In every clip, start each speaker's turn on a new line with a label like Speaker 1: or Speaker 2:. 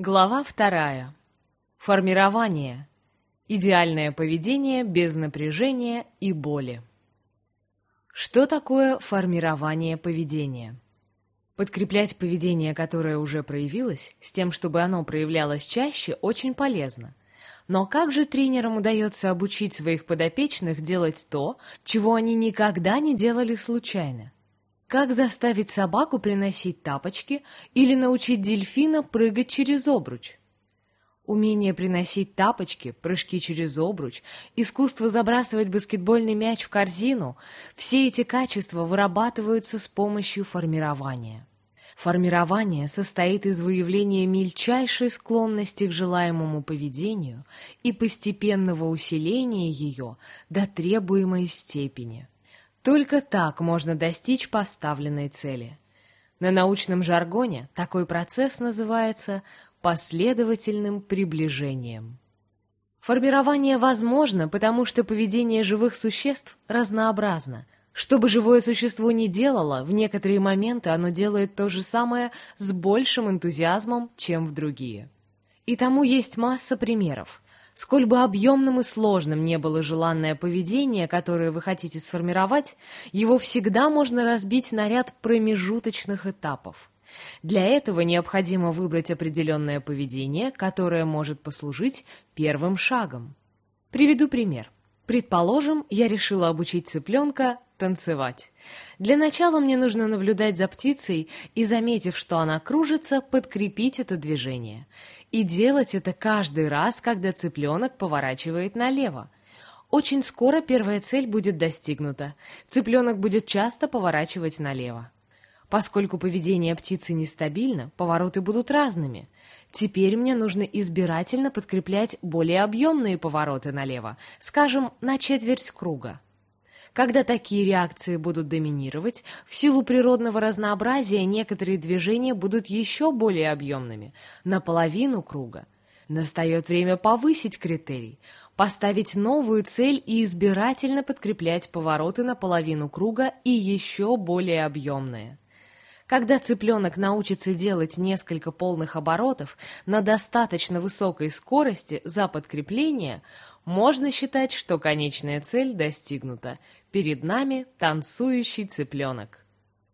Speaker 1: Глава вторая. Формирование. Идеальное поведение без напряжения и боли. Что такое формирование поведения? Подкреплять поведение, которое уже проявилось, с тем, чтобы оно проявлялось чаще, очень полезно. Но как же тренерам удается обучить своих подопечных делать то, чего они никогда не делали случайно? Как заставить собаку приносить тапочки или научить дельфина прыгать через обруч? Умение приносить тапочки, прыжки через обруч, искусство забрасывать баскетбольный мяч в корзину – все эти качества вырабатываются с помощью формирования. Формирование состоит из выявления мельчайшей склонности к желаемому поведению и постепенного усиления ее до требуемой степени. Только так можно достичь поставленной цели. На научном жаргоне такой процесс называется последовательным приближением. Формирование возможно, потому что поведение живых существ разнообразно. Что бы живое существо ни делало, в некоторые моменты оно делает то же самое с большим энтузиазмом, чем в другие. И тому есть масса примеров. Сколь бы объемным и сложным не было желанное поведение, которое вы хотите сформировать, его всегда можно разбить на ряд промежуточных этапов. Для этого необходимо выбрать определенное поведение, которое может послужить первым шагом. Приведу пример. Предположим, я решила обучить цыпленка танцевать. Для начала мне нужно наблюдать за птицей и, заметив, что она кружится, подкрепить это движение. И делать это каждый раз, когда цыпленок поворачивает налево. Очень скоро первая цель будет достигнута. Цыпленок будет часто поворачивать налево. Поскольку поведение птицы нестабильно, повороты будут разными. Теперь мне нужно избирательно подкреплять более объемные повороты налево, скажем, на четверть круга. Когда такие реакции будут доминировать, в силу природного разнообразия некоторые движения будут еще более объемными, наполовину круга. Настает время повысить критерий, поставить новую цель и избирательно подкреплять повороты на половину круга и еще более объемные. Когда цыпленок научится делать несколько полных оборотов на достаточно высокой скорости за подкрепление, можно считать, что конечная цель достигнута. Перед нами танцующий цыпленок.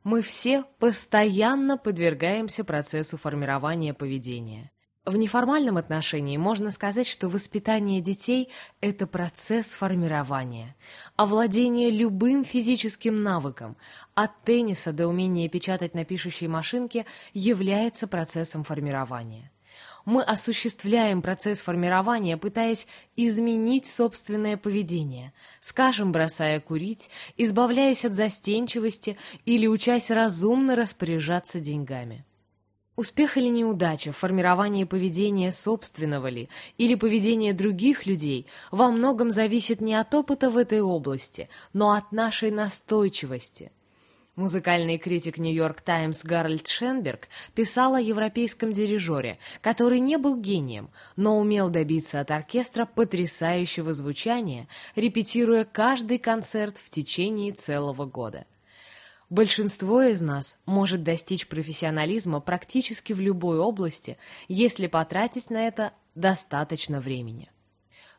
Speaker 1: Мы все постоянно подвергаемся процессу формирования поведения. В неформальном отношении можно сказать, что воспитание детей – это процесс формирования, овладение любым физическим навыком, от тенниса до умения печатать на пишущей машинке является процессом формирования. Мы осуществляем процесс формирования, пытаясь изменить собственное поведение, скажем, бросая курить, избавляясь от застенчивости или учась разумно распоряжаться деньгами. Успех или неудача в формировании поведения собственного ли или поведения других людей во многом зависит не от опыта в этой области, но от нашей настойчивости. Музыкальный критик «Нью-Йорк Таймс» Гарольд Шенберг писал о европейском дирижере, который не был гением, но умел добиться от оркестра потрясающего звучания, репетируя каждый концерт в течение целого года. Большинство из нас может достичь профессионализма практически в любой области, если потратить на это достаточно времени.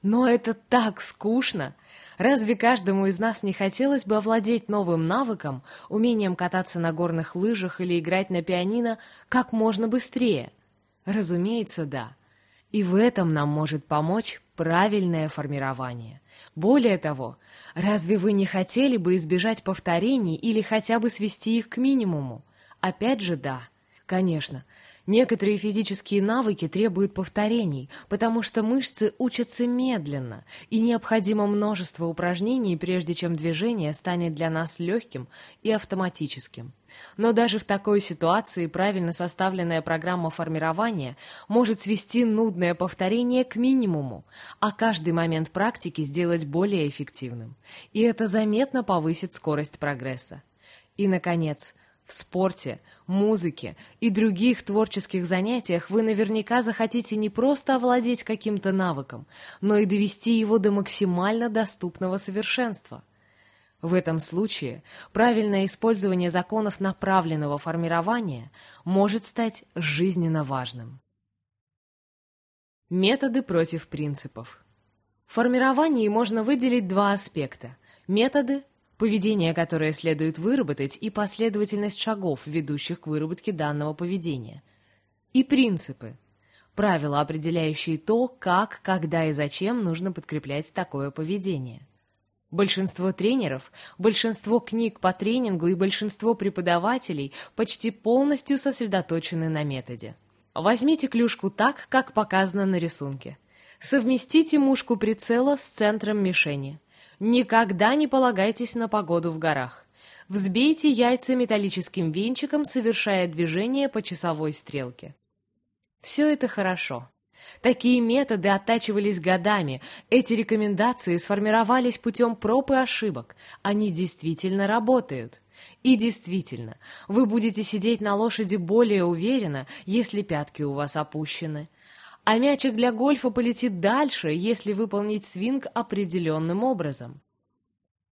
Speaker 1: Но это так скучно! Разве каждому из нас не хотелось бы овладеть новым навыком, умением кататься на горных лыжах или играть на пианино как можно быстрее? Разумеется, да. И в этом нам может помочь правильное формирование. Более того, разве вы не хотели бы избежать повторений или хотя бы свести их к минимуму? Опять же, да. Конечно, Некоторые физические навыки требуют повторений, потому что мышцы учатся медленно, и необходимо множество упражнений, прежде чем движение станет для нас легким и автоматическим. Но даже в такой ситуации правильно составленная программа формирования может свести нудное повторение к минимуму, а каждый момент практики сделать более эффективным. И это заметно повысит скорость прогресса. И, наконец, в спорте, музыке и других творческих занятиях вы наверняка захотите не просто овладеть каким-то навыком, но и довести его до максимально доступного совершенства. В этом случае правильное использование законов направленного формирования может стать жизненно важным. Методы против принципов. В формировании можно выделить два аспекта. Методы – поведение, которое следует выработать, и последовательность шагов, ведущих к выработке данного поведения. И принципы – правила, определяющие то, как, когда и зачем нужно подкреплять такое поведение. Большинство тренеров, большинство книг по тренингу и большинство преподавателей почти полностью сосредоточены на методе. Возьмите клюшку так, как показано на рисунке. Совместите мушку прицела с центром мишени. Никогда не полагайтесь на погоду в горах. Взбейте яйца металлическим венчиком, совершая движение по часовой стрелке. Все это хорошо. Такие методы оттачивались годами, эти рекомендации сформировались путем проб и ошибок. Они действительно работают. И действительно, вы будете сидеть на лошади более уверенно, если пятки у вас опущены. А мячик для гольфа полетит дальше, если выполнить свинг определенным образом.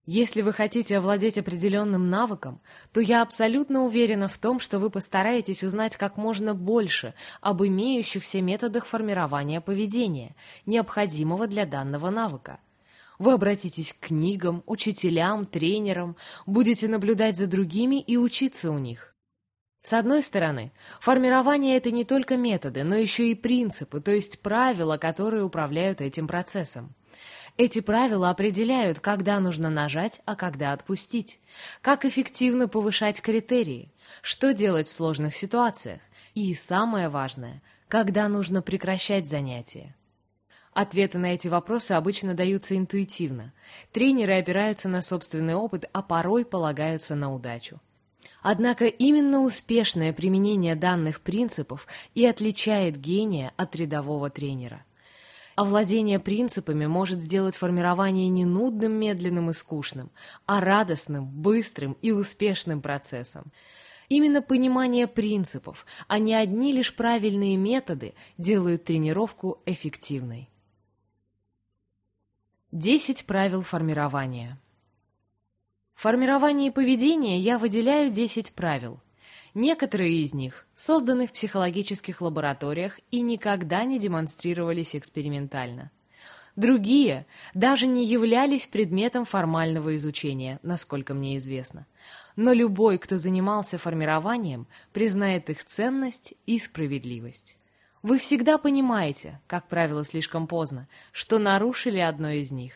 Speaker 1: Если вы хотите овладеть определенным навыком, то я абсолютно уверена в том, что вы постараетесь узнать как можно больше об имеющихся методах формирования поведения, необходимого для данного навыка. Вы обратитесь к книгам, учителям, тренерам, будете наблюдать за другими и учиться у них. С одной стороны, формирование — это не только методы, но еще и принципы, то есть правила, которые управляют этим процессом. Эти правила определяют, когда нужно нажать, а когда отпустить, как эффективно повышать критерии, что делать в сложных ситуациях и, самое важное, когда нужно прекращать занятия. Ответы на эти вопросы обычно даются интуитивно. Тренеры опираются на собственный опыт, а порой полагаются на удачу. Однако именно успешное применение данных принципов и отличает гения от рядового тренера. Овладение принципами может сделать формирование не нудным, медленным и скучным, а радостным, быстрым и успешным процессом. Именно понимание принципов, а не одни лишь правильные методы, делают тренировку эффективной. 10 правил формирования. Формировании поведения я выделяю 10 правил. Некоторые из них созданы в психологических лабораториях и никогда не демонстрировались экспериментально. Другие даже не являлись предметом формального изучения, насколько мне известно. Но любой, кто занимался формированием, признает их ценность и справедливость. Вы всегда понимаете, как правило, слишком поздно, что нарушили одно из них.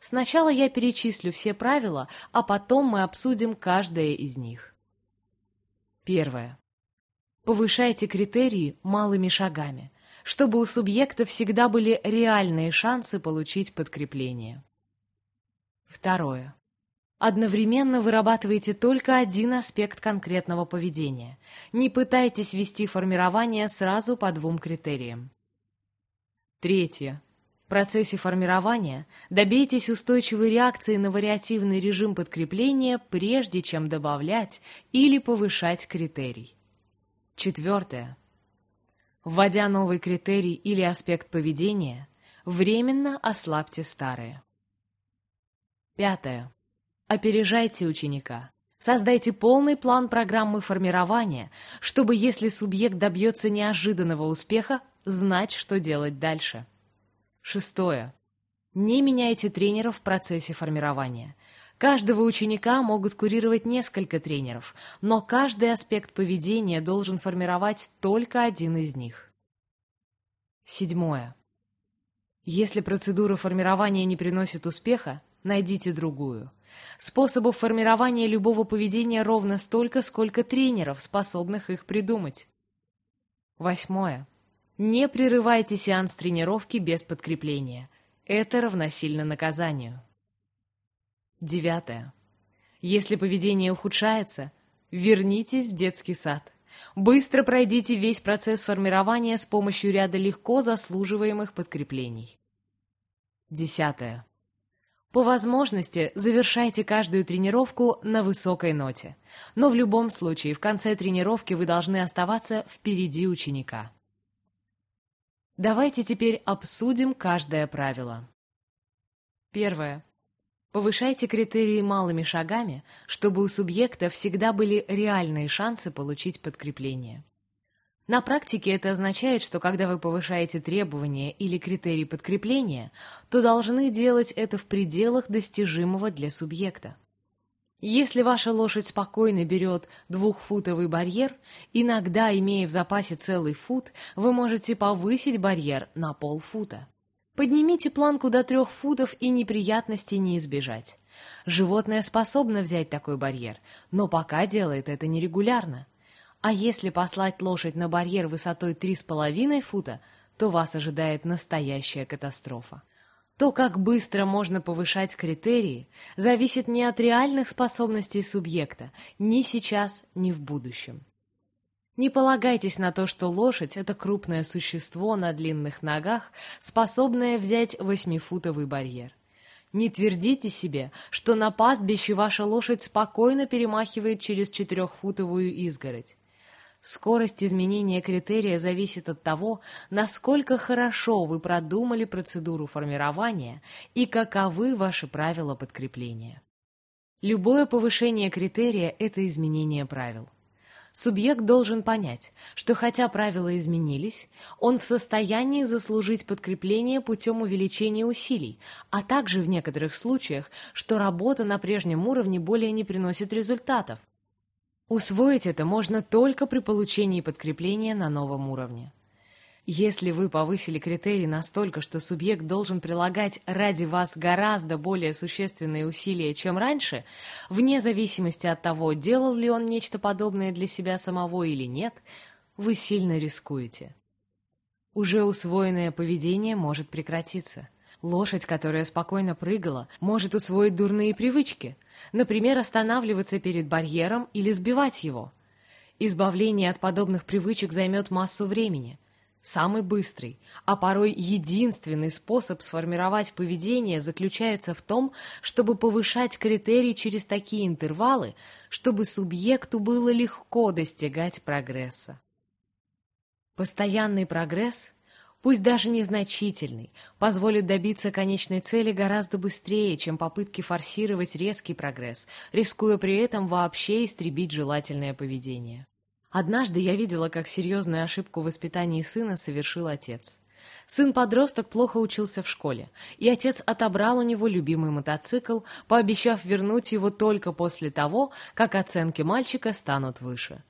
Speaker 1: Сначала я перечислю все правила, а потом мы обсудим каждое из них. Первое. Повышайте критерии малыми шагами, чтобы у субъекта всегда были реальные шансы получить подкрепление. Второе. Одновременно вырабатывайте только один аспект конкретного поведения. Не пытайтесь вести формирование сразу по двум критериям. Третье. В процессе формирования добейтесь устойчивой реакции на вариативный режим подкрепления, прежде чем добавлять или повышать критерий. Четвертое. Вводя новый критерий или аспект поведения, временно ослабьте старые. Пятое. Опережайте ученика. Создайте полный план программы формирования, чтобы, если субъект добьется неожиданного успеха, знать, что делать дальше. Шестое. Не меняйте тренеров в процессе формирования. Каждого ученика могут курировать несколько тренеров, но каждый аспект поведения должен формировать только один из них. Седьмое. Если процедура формирования не приносит успеха, найдите другую. Способов формирования любого поведения ровно столько, сколько тренеров, способных их придумать. Восьмое. Не прерывайте сеанс тренировки без подкрепления. Это равносильно наказанию. Девятое. Если поведение ухудшается, вернитесь в детский сад. Быстро пройдите весь процесс формирования с помощью ряда легко заслуживаемых подкреплений. Десятое. По возможности завершайте каждую тренировку на высокой ноте. Но в любом случае в конце тренировки вы должны оставаться впереди ученика. Давайте теперь обсудим каждое правило. Первое. Повышайте критерии малыми шагами, чтобы у субъекта всегда были реальные шансы получить подкрепление. На практике это означает, что когда вы повышаете требования или критерии подкрепления, то должны делать это в пределах достижимого для субъекта. Если ваша лошадь спокойно берет двухфутовый барьер, иногда, имея в запасе целый фут, вы можете повысить барьер на полфута. Поднимите планку до трех футов и неприятностей не избежать. Животное способно взять такой барьер, но пока делает это нерегулярно. А если послать лошадь на барьер высотой 3,5 фута, то вас ожидает настоящая катастрофа. То, как быстро можно повышать критерии, зависит не от реальных способностей субъекта, ни сейчас, ни в будущем. Не полагайтесь на то, что лошадь — это крупное существо на длинных ногах, способное взять восьмифутовый барьер. Не твердите себе, что на пастбище ваша лошадь спокойно перемахивает через четырехфутовую изгородь. Скорость изменения критерия зависит от того, насколько хорошо вы продумали процедуру формирования и каковы ваши правила подкрепления. Любое повышение критерия – это изменение правил. Субъект должен понять, что хотя правила изменились, он в состоянии заслужить подкрепление путем увеличения усилий, а также в некоторых случаях, что работа на прежнем уровне более не приносит результатов, Усвоить это можно только при получении подкрепления на новом уровне. Если вы повысили критерий настолько, что субъект должен прилагать ради вас гораздо более существенные усилия, чем раньше, вне зависимости от того, делал ли он нечто подобное для себя самого или нет, вы сильно рискуете. Уже усвоенное поведение может прекратиться. Лошадь, которая спокойно прыгала, может усвоить дурные привычки, например, останавливаться перед барьером или сбивать его. Избавление от подобных привычек займет массу времени. Самый быстрый, а порой единственный способ сформировать поведение заключается в том, чтобы повышать критерии через такие интервалы, чтобы субъекту было легко достигать прогресса. Постоянный прогресс пусть даже незначительный, позволит добиться конечной цели гораздо быстрее, чем попытки форсировать резкий прогресс, рискуя при этом вообще истребить желательное поведение. Однажды я видела, как серьезную ошибку в воспитании сына совершил отец. Сын-подросток плохо учился в школе, и отец отобрал у него любимый мотоцикл, пообещав вернуть его только после того, как оценки мальчика станут выше.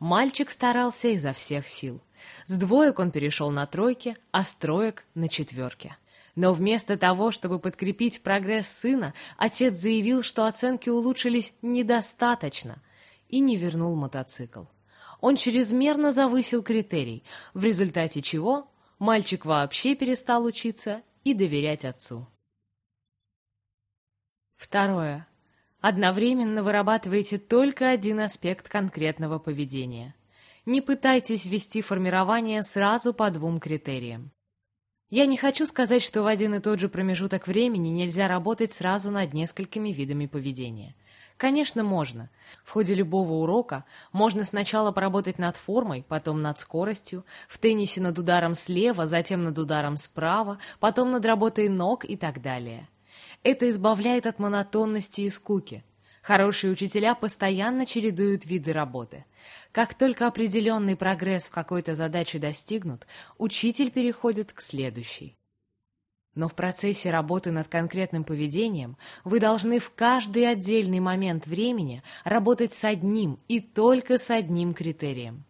Speaker 1: Мальчик старался изо всех сил. С двоек он перешел на тройки, а с троек — на четверки. Но вместо того, чтобы подкрепить прогресс сына, отец заявил, что оценки улучшились недостаточно, и не вернул мотоцикл. Он чрезмерно завысил критерий, в результате чего мальчик вообще перестал учиться и доверять отцу. Второе. Одновременно вырабатывайте только один аспект конкретного поведения. Не пытайтесь ввести формирование сразу по двум критериям. Я не хочу сказать, что в один и тот же промежуток времени нельзя работать сразу над несколькими видами поведения. Конечно, можно. В ходе любого урока можно сначала поработать над формой, потом над скоростью, в теннисе над ударом слева, затем над ударом справа, потом над работой ног и так далее. Это избавляет от монотонности и скуки. Хорошие учителя постоянно чередуют виды работы. Как только определенный прогресс в какой-то задаче достигнут, учитель переходит к следующей. Но в процессе работы над конкретным поведением вы должны в каждый отдельный момент времени работать с одним и только с одним критерием.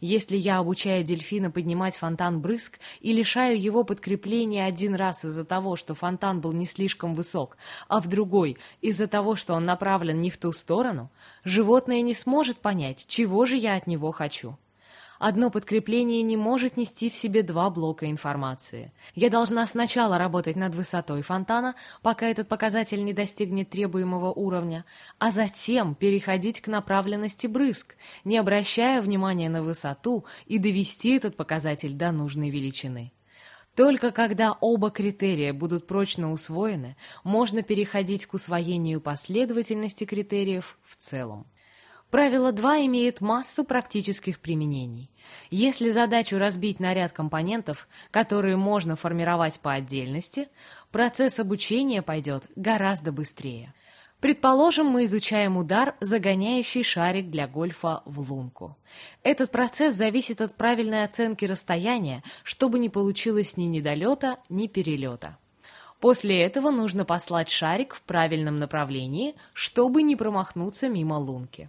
Speaker 1: Если я обучаю дельфина поднимать фонтан брызг и лишаю его подкрепления один раз из-за того, что фонтан был не слишком высок, а в другой из-за того, что он направлен не в ту сторону, животное не сможет понять, чего же я от него хочу. Одно подкрепление не может нести в себе два блока информации. Я должна сначала работать над высотой фонтана, пока этот показатель не достигнет требуемого уровня, а затем переходить к направленности брызг, не обращая внимания на высоту и довести этот показатель до нужной величины. Только когда оба критерия будут прочно усвоены, можно переходить к усвоению последовательности критериев в целом. Правило 2 имеет массу практических применений. Если задачу разбить на ряд компонентов, которые можно формировать по отдельности, процесс обучения пойдет гораздо быстрее. Предположим, мы изучаем удар, загоняющий шарик для гольфа в лунку. Этот процесс зависит от правильной оценки расстояния, чтобы не получилось ни недолета, ни перелета. После этого нужно послать шарик в правильном направлении, чтобы не промахнуться мимо лунки.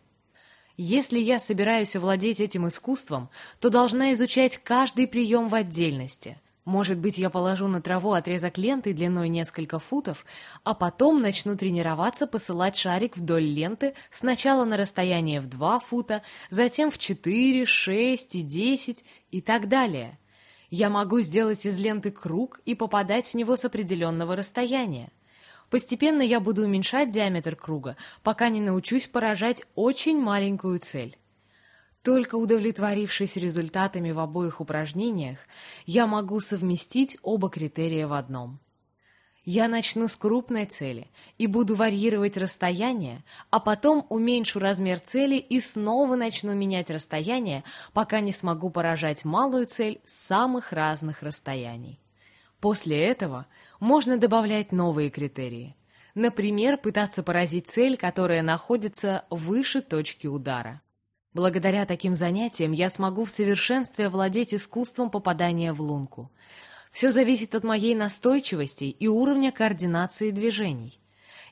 Speaker 1: Если я собираюсь овладеть этим искусством, то должна изучать каждый прием в отдельности. Может быть, я положу на траву отрезок ленты длиной несколько футов, а потом начну тренироваться посылать шарик вдоль ленты сначала на расстояние в 2 фута, затем в 4, 6 и 10 и так далее. Я могу сделать из ленты круг и попадать в него с определенного расстояния. Постепенно я буду уменьшать диаметр круга, пока не научусь поражать очень маленькую цель. Только удовлетворившись результатами в обоих упражнениях, я могу совместить оба критерия в одном. Я начну с крупной цели и буду варьировать расстояние, а потом уменьшу размер цели и снова начну менять расстояние, пока не смогу поражать малую цель с самых разных расстояний. После этого можно добавлять новые критерии. Например, пытаться поразить цель, которая находится выше точки удара. Благодаря таким занятиям я смогу в совершенстве владеть искусством попадания в лунку. Все зависит от моей настойчивости и уровня координации движений.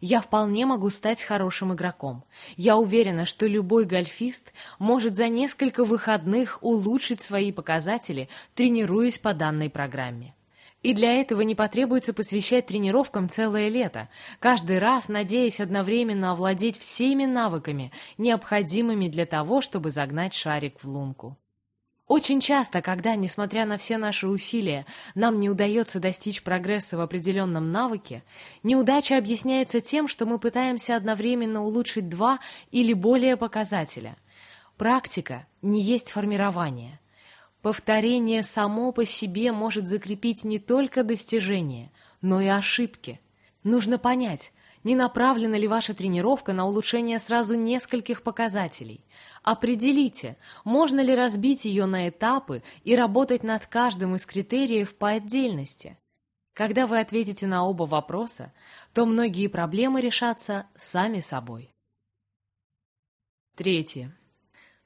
Speaker 1: Я вполне могу стать хорошим игроком. Я уверена, что любой гольфист может за несколько выходных улучшить свои показатели, тренируясь по данной программе. И для этого не потребуется посвящать тренировкам целое лето, каждый раз надеясь одновременно овладеть всеми навыками, необходимыми для того, чтобы загнать шарик в лунку. Очень часто, когда, несмотря на все наши усилия, нам не удается достичь прогресса в определенном навыке, неудача объясняется тем, что мы пытаемся одновременно улучшить два или более показателя. Практика не есть формирование – Повторение само по себе может закрепить не только достижения, но и ошибки. Нужно понять, не направлена ли ваша тренировка на улучшение сразу нескольких показателей. Определите, можно ли разбить ее на этапы и работать над каждым из критериев по отдельности. Когда вы ответите на оба вопроса, то многие проблемы решатся сами собой. Третье.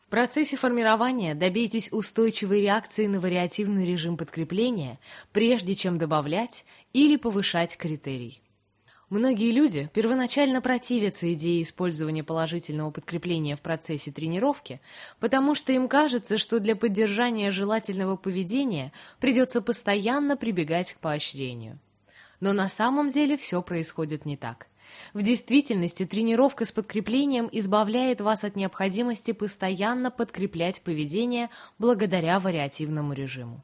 Speaker 1: В процессе формирования добейтесь устойчивой реакции на вариативный режим подкрепления, прежде чем добавлять или повышать критерий. Многие люди первоначально противятся идее использования положительного подкрепления в процессе тренировки, потому что им кажется, что для поддержания желательного поведения придется постоянно прибегать к поощрению. Но на самом деле все происходит не так. В действительности тренировка с подкреплением избавляет вас от необходимости постоянно подкреплять поведение благодаря вариативному режиму.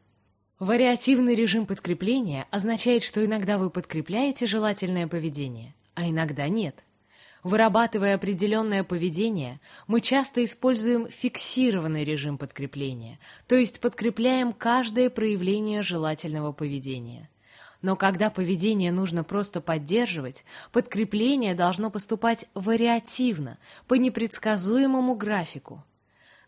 Speaker 1: Вариативный режим подкрепления означает, что иногда вы подкрепляете желательное поведение, а иногда нет. Вырабатывая определенное поведение, мы часто используем фиксированный режим подкрепления, то есть подкрепляем каждое проявление желательного поведения. Но когда поведение нужно просто поддерживать, подкрепление должно поступать вариативно, по непредсказуемому графику.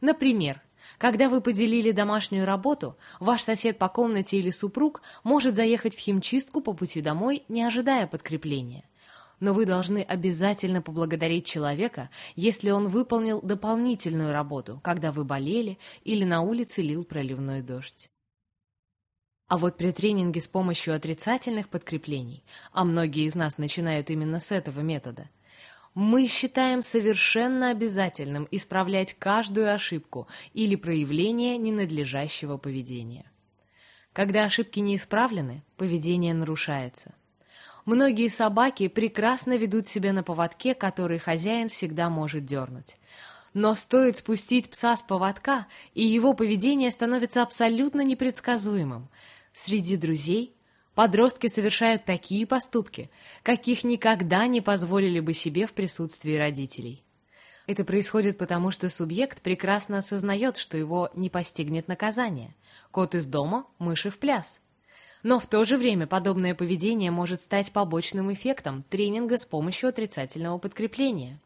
Speaker 1: Например, когда вы поделили домашнюю работу, ваш сосед по комнате или супруг может заехать в химчистку по пути домой, не ожидая подкрепления. Но вы должны обязательно поблагодарить человека, если он выполнил дополнительную работу, когда вы болели или на улице лил проливной дождь. А вот при тренинге с помощью отрицательных подкреплений, а многие из нас начинают именно с этого метода, мы считаем совершенно обязательным исправлять каждую ошибку или проявление ненадлежащего поведения. Когда ошибки не исправлены, поведение нарушается. Многие собаки прекрасно ведут себя на поводке, который хозяин всегда может дернуть. Но стоит спустить пса с поводка, и его поведение становится абсолютно непредсказуемым – Среди друзей подростки совершают такие поступки, каких никогда не позволили бы себе в присутствии родителей. Это происходит потому, что субъект прекрасно осознает, что его не постигнет наказание. Кот из дома, мыши в пляс. Но в то же время подобное поведение может стать побочным эффектом тренинга с помощью отрицательного подкрепления,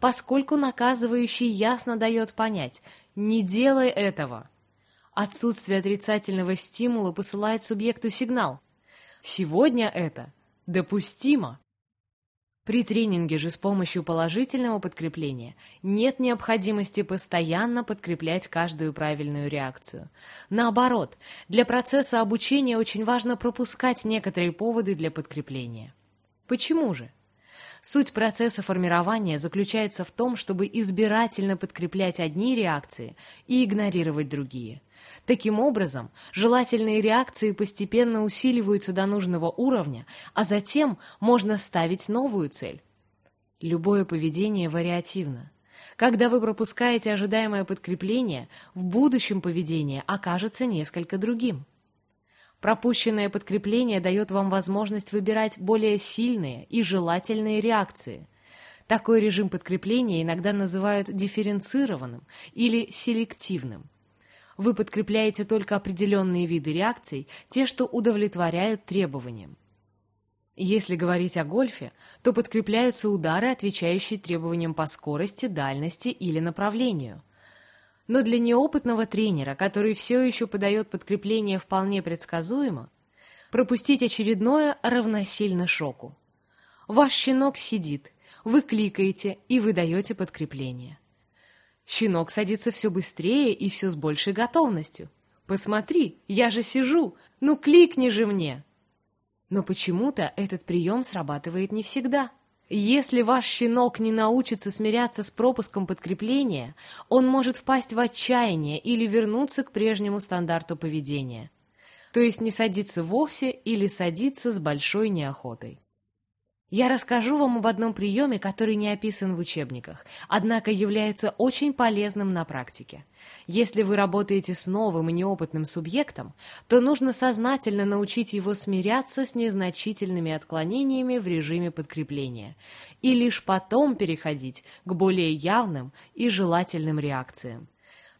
Speaker 1: поскольку наказывающий ясно дает понять «не делай этого», Отсутствие отрицательного стимула посылает субъекту сигнал. Сегодня это допустимо. При тренинге же с помощью положительного подкрепления нет необходимости постоянно подкреплять каждую правильную реакцию. Наоборот, для процесса обучения очень важно пропускать некоторые поводы для подкрепления. Почему же? Суть процесса формирования заключается в том, чтобы избирательно подкреплять одни реакции и игнорировать другие – Таким образом, желательные реакции постепенно усиливаются до нужного уровня, а затем можно ставить новую цель. Любое поведение вариативно. Когда вы пропускаете ожидаемое подкрепление, в будущем поведение окажется несколько другим. Пропущенное подкрепление дает вам возможность выбирать более сильные и желательные реакции. Такой режим подкрепления иногда называют дифференцированным или селективным. Вы подкрепляете только определенные виды реакций, те, что удовлетворяют требованиям. Если говорить о гольфе, то подкрепляются удары, отвечающие требованиям по скорости, дальности или направлению. Но для неопытного тренера, который все еще подает подкрепление вполне предсказуемо, пропустить очередное равносильно шоку. Ваш щенок сидит, вы кликаете и выдаете подкрепление. Щенок садится все быстрее и все с большей готовностью. «Посмотри, я же сижу! Ну кликни же мне!» Но почему-то этот прием срабатывает не всегда. Если ваш щенок не научится смиряться с пропуском подкрепления, он может впасть в отчаяние или вернуться к прежнему стандарту поведения. То есть не садиться вовсе или садиться с большой неохотой. Я расскажу вам об одном приеме, который не описан в учебниках, однако является очень полезным на практике. Если вы работаете с новым и неопытным субъектом, то нужно сознательно научить его смиряться с незначительными отклонениями в режиме подкрепления и лишь потом переходить к более явным и желательным реакциям.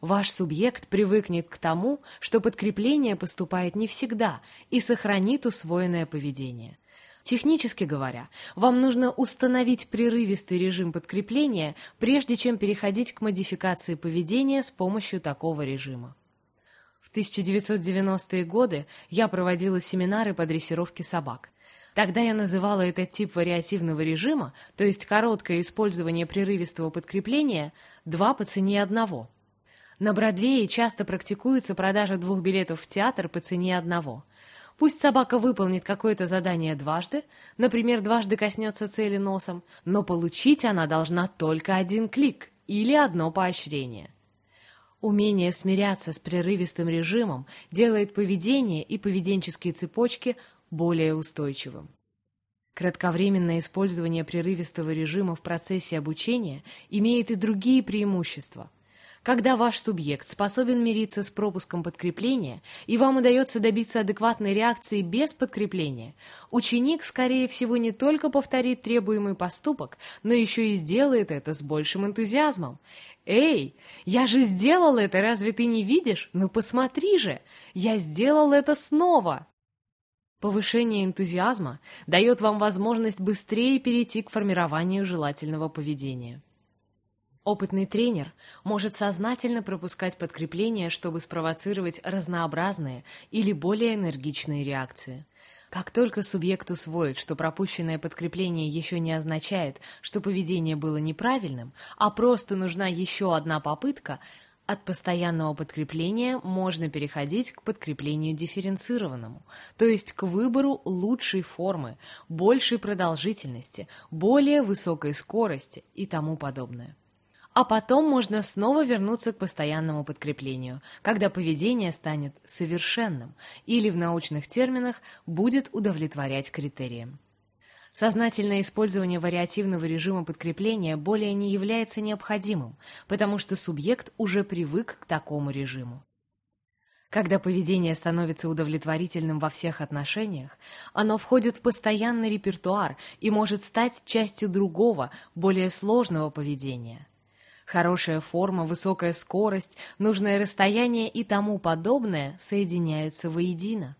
Speaker 1: Ваш субъект привыкнет к тому, что подкрепление поступает не всегда и сохранит усвоенное поведение. Технически говоря, вам нужно установить прерывистый режим подкрепления, прежде чем переходить к модификации поведения с помощью такого режима. В 1990-е годы я проводила семинары по дрессировке собак. Тогда я называла этот тип вариативного режима, то есть короткое использование прерывистого подкрепления, два по цене одного. На Бродвее часто практикуется продажа двух билетов в театр по цене одного – Пусть собака выполнит какое-то задание дважды, например, дважды коснется цели носом, но получить она должна только один клик или одно поощрение. Умение смиряться с прерывистым режимом делает поведение и поведенческие цепочки более устойчивым. Кратковременное использование прерывистого режима в процессе обучения имеет и другие преимущества – когда ваш субъект способен мириться с пропуском подкрепления, и вам удается добиться адекватной реакции без подкрепления, ученик, скорее всего, не только повторит требуемый поступок, но еще и сделает это с большим энтузиазмом. «Эй, я же сделал это, разве ты не видишь? Ну посмотри же, я сделал это снова!» Повышение энтузиазма дает вам возможность быстрее перейти к формированию желательного поведения. Опытный тренер может сознательно пропускать подкрепление, чтобы спровоцировать разнообразные или более энергичные реакции. Как только субъект усвоит, что пропущенное подкрепление еще не означает, что поведение было неправильным, а просто нужна еще одна попытка, от постоянного подкрепления можно переходить к подкреплению дифференцированному, то есть к выбору лучшей формы, большей продолжительности, более высокой скорости и тому подобное. А потом можно снова вернуться к постоянному подкреплению, когда поведение станет совершенным или в научных терминах будет удовлетворять критериям. Сознательное использование вариативного режима подкрепления более не является необходимым, потому что субъект уже привык к такому режиму. Когда поведение становится удовлетворительным во всех отношениях, оно входит в постоянный репертуар и может стать частью другого, более сложного поведения – Хорошая форма, высокая скорость, нужное расстояние и тому подобное соединяются воедино.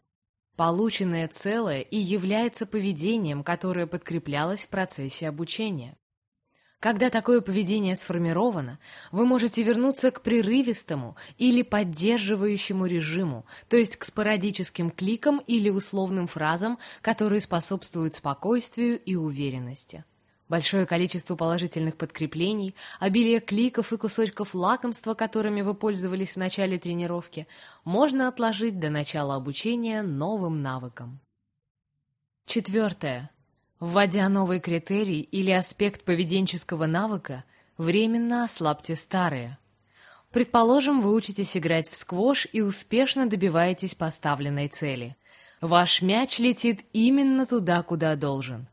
Speaker 1: Полученное целое и является поведением, которое подкреплялось в процессе обучения. Когда такое поведение сформировано, вы можете вернуться к прерывистому или поддерживающему режиму, то есть к спорадическим кликам или условным фразам, которые способствуют спокойствию и уверенности. Большое количество положительных подкреплений, обилие кликов и кусочков лакомства, которыми вы пользовались в начале тренировки, можно отложить до начала обучения новым навыкам. Четвертое. Вводя новый критерий или аспект поведенческого навыка, временно ослабьте старые. Предположим, вы учитесь играть в сквош и успешно добиваетесь поставленной цели. Ваш мяч летит именно туда, куда должен.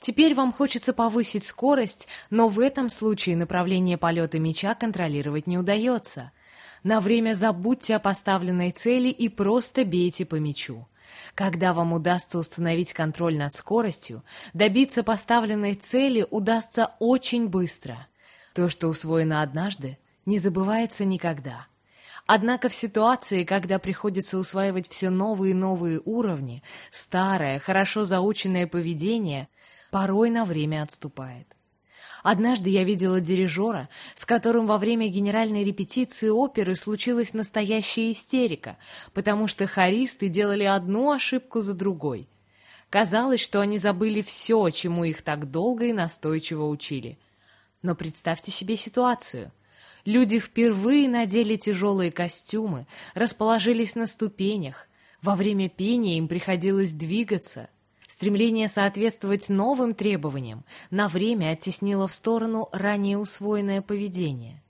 Speaker 1: Теперь вам хочется повысить скорость, но в этом случае направление полета мяча контролировать не удается. На время забудьте о поставленной цели и просто бейте по мячу. Когда вам удастся установить контроль над скоростью, добиться поставленной цели удастся очень быстро. То, что усвоено однажды, не забывается никогда. Однако в ситуации, когда приходится усваивать все новые и новые уровни, старое, хорошо заученное поведение порой на время отступает. Однажды я видела дирижера, с которым во время генеральной репетиции оперы случилась настоящая истерика, потому что хористы делали одну ошибку за другой. Казалось, что они забыли все, чему их так долго и настойчиво учили. Но представьте себе ситуацию. Люди впервые надели тяжелые костюмы, расположились на ступенях. Во время пения им приходилось двигаться. Стремление соответствовать новым требованиям на время оттеснило в сторону ранее усвоенное поведение.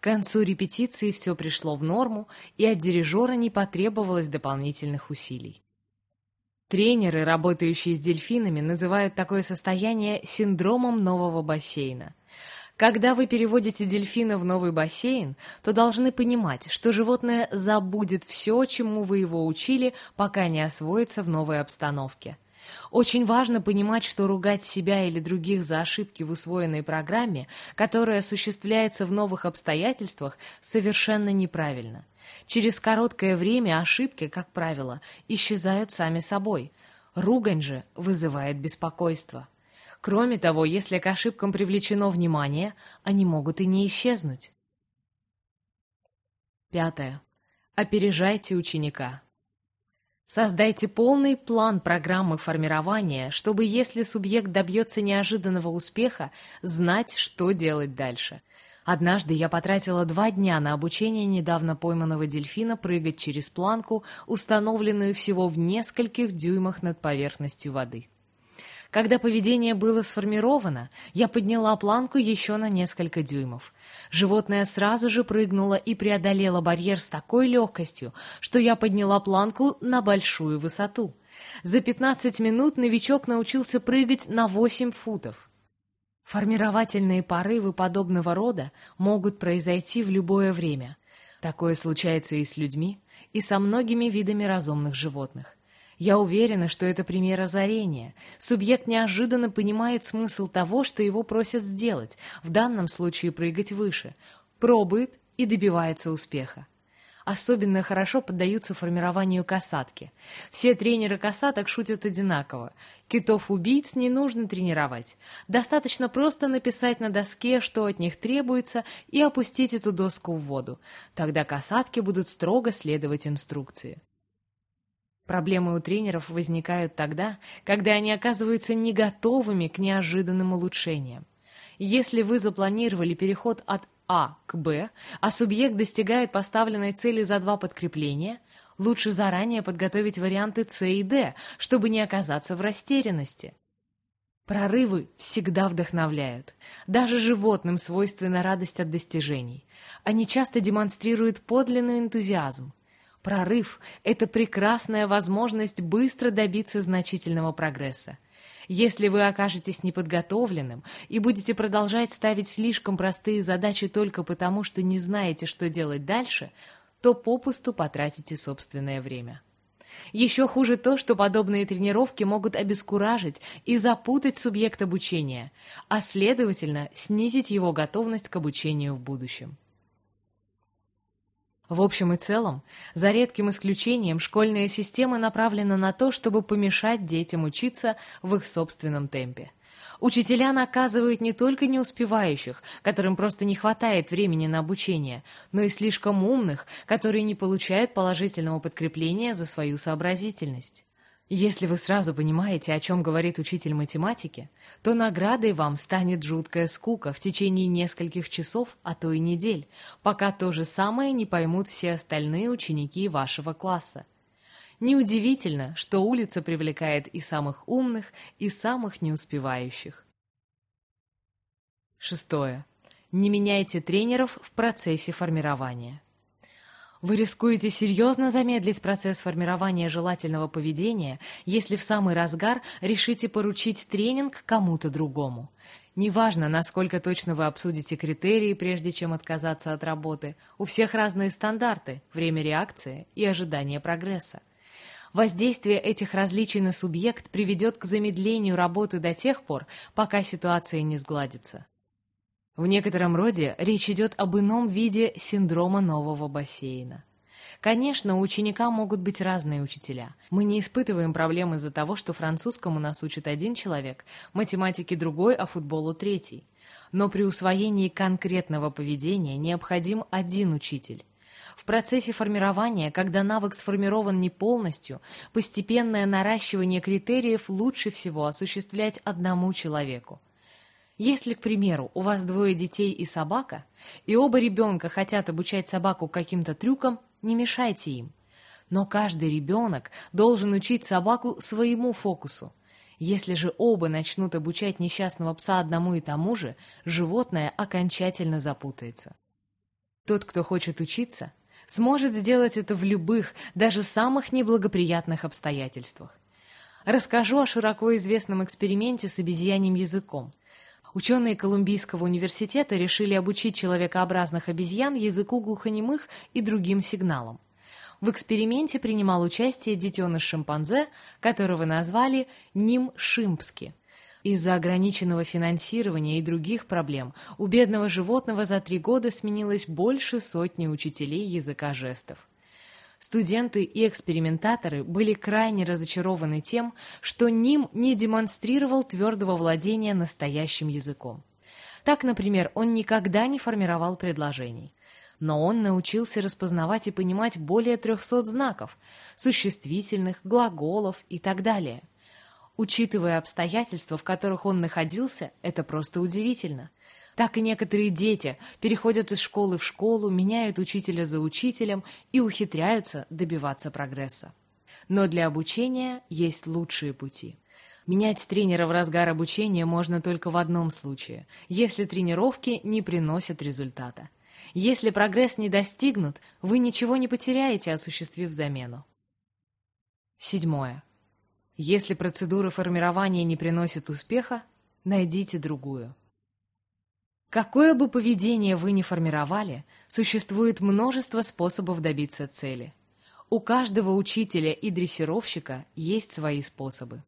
Speaker 1: К концу репетиции все пришло в норму, и от дирижера не потребовалось дополнительных усилий. Тренеры, работающие с дельфинами, называют такое состояние синдромом нового бассейна. Когда вы переводите дельфина в новый бассейн, то должны понимать, что животное забудет все, чему вы его учили, пока не освоится в новой обстановке. Очень важно понимать, что ругать себя или других за ошибки в усвоенной программе, которая осуществляется в новых обстоятельствах, совершенно неправильно. Через короткое время ошибки, как правило, исчезают сами собой. Ругань же вызывает беспокойство. Кроме того, если к ошибкам привлечено внимание, они могут и не исчезнуть. Пятое. Опережайте ученика. Создайте полный план программы формирования, чтобы, если субъект добьется неожиданного успеха, знать, что делать дальше. Однажды я потратила два дня на обучение недавно пойманного дельфина прыгать через планку, установленную всего в нескольких дюймах над поверхностью воды. Когда поведение было сформировано, я подняла планку еще на несколько дюймов. Животное сразу же прыгнуло и преодолело барьер с такой легкостью, что я подняла планку на большую высоту. За 15 минут новичок научился прыгать на 8 футов. Формировательные порывы подобного рода могут произойти в любое время. Такое случается и с людьми, и со многими видами разумных животных. Я уверена, что это пример озарения. Субъект неожиданно понимает смысл того, что его просят сделать, в данном случае прыгать выше, пробует и добивается успеха. Особенно хорошо поддаются формированию касатки. Все тренеры касаток шутят одинаково. Китов-убийц не нужно тренировать. Достаточно просто написать на доске, что от них требуется, и опустить эту доску в воду. Тогда касатки будут строго следовать инструкции. Проблемы у тренеров возникают тогда, когда они оказываются не готовыми к неожиданным улучшениям. Если вы запланировали переход от А к Б, а субъект достигает поставленной цели за два подкрепления, лучше заранее подготовить варианты С и Д, чтобы не оказаться в растерянности. Прорывы всегда вдохновляют. Даже животным свойственна радость от достижений. Они часто демонстрируют подлинный энтузиазм. Прорыв — это прекрасная возможность быстро добиться значительного прогресса. Если вы окажетесь неподготовленным и будете продолжать ставить слишком простые задачи только потому, что не знаете, что делать дальше, то попусту потратите собственное время. Еще хуже то, что подобные тренировки могут обескуражить и запутать субъект обучения, а следовательно снизить его готовность к обучению в будущем. В общем и целом, за редким исключением, школьная система направлена на то, чтобы помешать детям учиться в их собственном темпе. Учителя наказывают не только неуспевающих, которым просто не хватает времени на обучение, но и слишком умных, которые не получают положительного подкрепления за свою сообразительность. Если вы сразу понимаете, о чем говорит учитель математики, то наградой вам станет жуткая скука в течение нескольких часов, а то и недель, пока то же самое не поймут все остальные ученики вашего класса. Неудивительно, что улица привлекает и самых умных, и самых неуспевающих. Шестое. Не меняйте тренеров в процессе формирования. Вы рискуете серьезно замедлить процесс формирования желательного поведения, если в самый разгар решите поручить тренинг кому-то другому. Неважно, насколько точно вы обсудите критерии, прежде чем отказаться от работы, у всех разные стандарты, время реакции и ожидание прогресса. Воздействие этих различий на субъект приведет к замедлению работы до тех пор, пока ситуация не сгладится. В некотором роде речь идет об ином виде синдрома нового бассейна. Конечно, у ученика могут быть разные учителя. Мы не испытываем проблем из-за того, что французскому нас учит один человек, математике другой, а футболу третий. Но при усвоении конкретного поведения необходим один учитель. В процессе формирования, когда навык сформирован не полностью, постепенное наращивание критериев лучше всего осуществлять одному человеку. Если, к примеру, у вас двое детей и собака, и оба ребенка хотят обучать собаку каким-то трюкам, не мешайте им. Но каждый ребенок должен учить собаку своему фокусу. Если же оба начнут обучать несчастного пса одному и тому же, животное окончательно запутается. Тот, кто хочет учиться, сможет сделать это в любых, даже самых неблагоприятных обстоятельствах. Расскажу о широко известном эксперименте с обезьяньим языком – Ученые Колумбийского университета решили обучить человекообразных обезьян языку глухонемых и другим сигналам. В эксперименте принимал участие детеныш шимпанзе, которого назвали Ним Шимпски. Из-за ограниченного финансирования и других проблем у бедного животного за три года сменилось больше сотни учителей языка жестов. Студенты и экспериментаторы были крайне разочарованы тем, что Ним не демонстрировал твердого владения настоящим языком. Так, например, он никогда не формировал предложений. Но он научился распознавать и понимать более 300 знаков, существительных, глаголов и так далее. Учитывая обстоятельства, в которых он находился, это просто удивительно. Так и некоторые дети переходят из школы в школу, меняют учителя за учителем и ухитряются добиваться прогресса. Но для обучения есть лучшие пути. Менять тренера в разгар обучения можно только в одном случае, если тренировки не приносят результата. Если прогресс не достигнут, вы ничего не потеряете, осуществив замену. Седьмое. Если процедура формирования не приносит успеха, найдите другую. Какое бы поведение вы ни формировали, существует множество способов добиться цели. У каждого учителя и дрессировщика есть свои способы.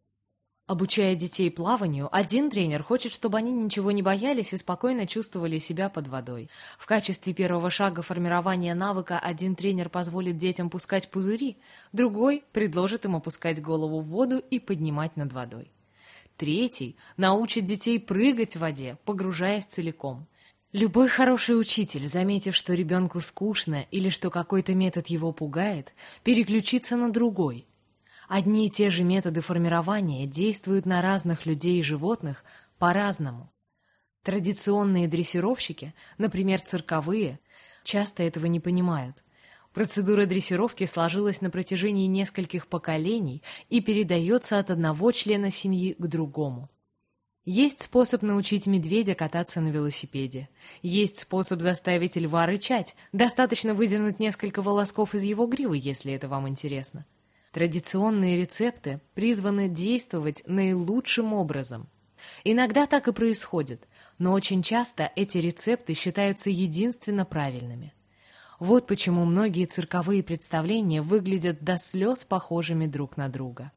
Speaker 1: Обучая детей плаванию, один тренер хочет, чтобы они ничего не боялись и спокойно чувствовали себя под водой. В качестве первого шага формирования навыка один тренер позволит детям пускать пузыри, другой предложит им опускать голову в воду и поднимать над водой. Третий научит детей прыгать в воде, погружаясь целиком. Любой хороший учитель, заметив, что ребенку скучно или что какой-то метод его пугает, переключится на другой. Одни и те же методы формирования действуют на разных людей и животных по-разному. Традиционные дрессировщики, например, цирковые, часто этого не понимают. Процедура дрессировки сложилась на протяжении нескольких поколений и передается от одного члена семьи к другому. Есть способ научить медведя кататься на велосипеде. Есть способ заставить льва рычать. Достаточно выдернуть несколько волосков из его гривы, если это вам интересно. Традиционные рецепты призваны действовать наилучшим образом. Иногда так и происходит, но очень часто эти рецепты считаются единственно правильными. Вот почему многие цирковые представления выглядят до слез похожими друг на друга.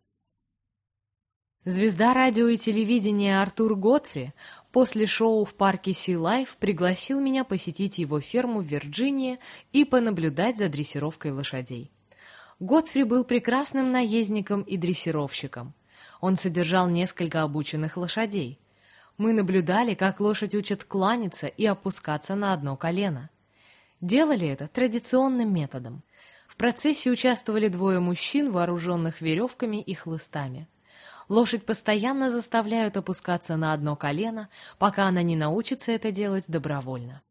Speaker 1: Звезда радио и телевидения Артур Годфри после шоу в парке Sea Life пригласил меня посетить его ферму в Вирджинии и понаблюдать за дрессировкой лошадей. Годфри был прекрасным наездником и дрессировщиком. Он содержал несколько обученных лошадей. Мы наблюдали, как лошадь учат кланяться и опускаться на одно колено. Делали это традиционным методом. В процессе участвовали двое мужчин, вооруженных веревками и хлыстами. Лошадь постоянно заставляют опускаться на одно колено, пока она не научится это делать добровольно.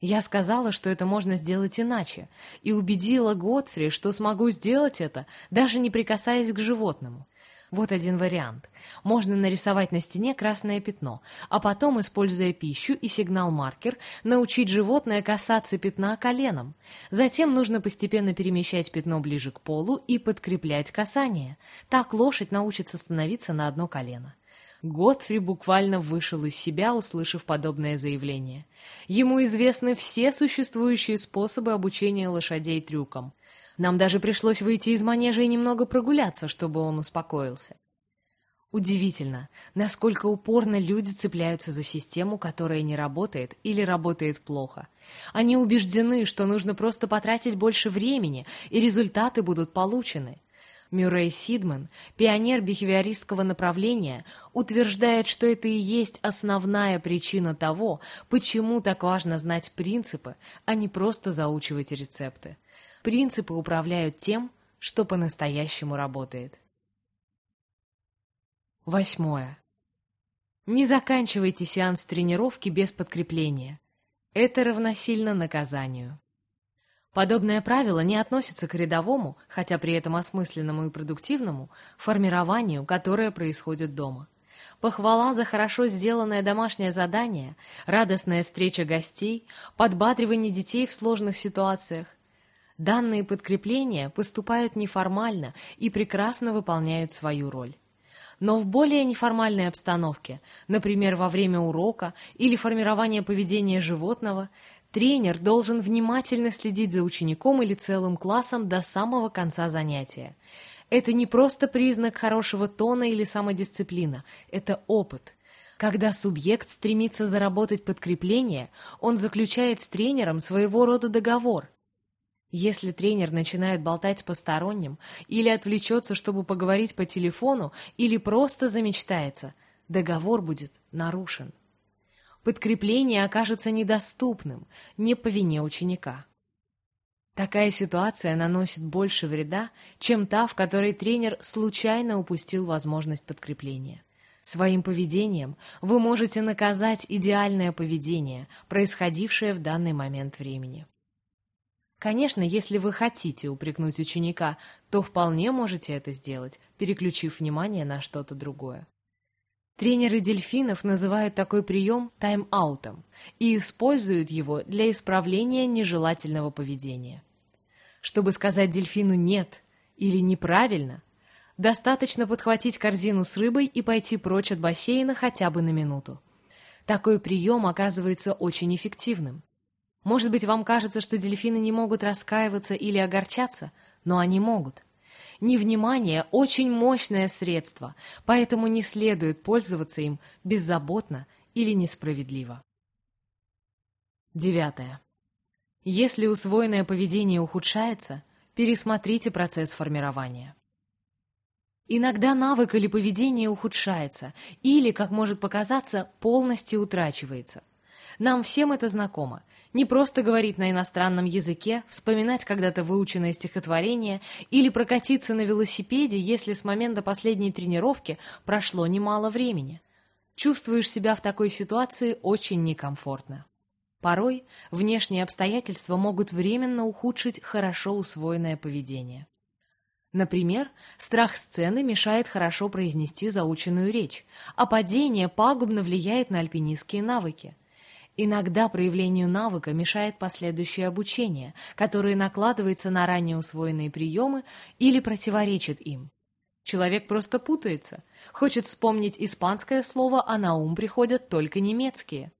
Speaker 1: Я сказала, что это можно сделать иначе, и убедила Готфри, что смогу сделать это, даже не прикасаясь к животному. Вот один вариант. Можно нарисовать на стене красное пятно, а потом, используя пищу и сигнал-маркер, научить животное касаться пятна коленом. Затем нужно постепенно перемещать пятно ближе к полу и подкреплять касание. Так лошадь научится становиться на одно колено. Готфри буквально вышел из себя, услышав подобное заявление. Ему известны все существующие способы обучения лошадей трюкам. Нам даже пришлось выйти из манежа и немного прогуляться, чтобы он успокоился. Удивительно, насколько упорно люди цепляются за систему, которая не работает или работает плохо. Они убеждены, что нужно просто потратить больше времени, и результаты будут получены. Мюррей Сидман, пионер бихевиористского направления, утверждает, что это и есть основная причина того, почему так важно знать принципы, а не просто заучивать рецепты. Принципы управляют тем, что по-настоящему работает. Восьмое. Не заканчивайте сеанс тренировки без подкрепления. Это равносильно наказанию. Подобное правило не относится к рядовому, хотя при этом осмысленному и продуктивному, формированию, которое происходит дома. Похвала за хорошо сделанное домашнее задание, радостная встреча гостей, подбадривание детей в сложных ситуациях. Данные подкрепления поступают неформально и прекрасно выполняют свою роль. Но в более неформальной обстановке, например, во время урока или формирования поведения животного, Тренер должен внимательно следить за учеником или целым классом до самого конца занятия. Это не просто признак хорошего тона или самодисциплина, это опыт. Когда субъект стремится заработать подкрепление, он заключает с тренером своего рода договор. Если тренер начинает болтать с посторонним или отвлечется, чтобы поговорить по телефону, или просто замечтается, договор будет нарушен подкрепление окажется недоступным, не по вине ученика. Такая ситуация наносит больше вреда, чем та, в которой тренер случайно упустил возможность подкрепления. Своим поведением вы можете наказать идеальное поведение, происходившее в данный момент времени. Конечно, если вы хотите упрекнуть ученика, то вполне можете это сделать, переключив внимание на что-то другое. Тренеры дельфинов называют такой прием тайм-аутом и используют его для исправления нежелательного поведения. Чтобы сказать дельфину «нет» или «неправильно», достаточно подхватить корзину с рыбой и пойти прочь от бассейна хотя бы на минуту. Такой прием оказывается очень эффективным. Может быть, вам кажется, что дельфины не могут раскаиваться или огорчаться, но они могут. Невнимание – очень мощное средство, поэтому не следует пользоваться им беззаботно или несправедливо. Девятое. Если усвоенное поведение ухудшается, пересмотрите процесс формирования. Иногда навык или поведение ухудшается, или, как может показаться, полностью утрачивается. Нам всем это знакомо. Не просто говорить на иностранном языке, вспоминать когда-то выученное стихотворение или прокатиться на велосипеде, если с момента последней тренировки прошло немало времени. Чувствуешь себя в такой ситуации очень некомфортно. Порой внешние обстоятельства могут временно ухудшить хорошо усвоенное поведение. Например, страх сцены мешает хорошо произнести заученную речь, а падение пагубно влияет на альпинистские навыки – Иногда проявлению навыка мешает последующее обучение, которое накладывается на ранее усвоенные приемы или противоречит им. Человек просто путается, хочет вспомнить испанское слово, а на ум приходят только немецкие.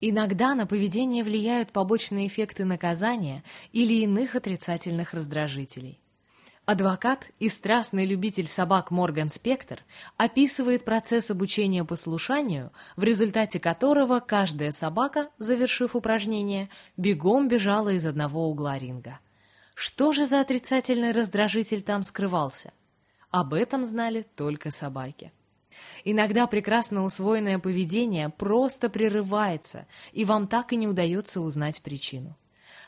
Speaker 1: Иногда на поведение влияют побочные эффекты наказания или иных отрицательных раздражителей. Адвокат и страстный любитель собак Морган Спектр описывает процесс обучения послушанию, в результате которого каждая собака, завершив упражнение, бегом бежала из одного угла ринга. Что же за отрицательный раздражитель там скрывался? Об этом знали только собаки. Иногда прекрасно усвоенное поведение просто прерывается, и вам так и не удается узнать причину.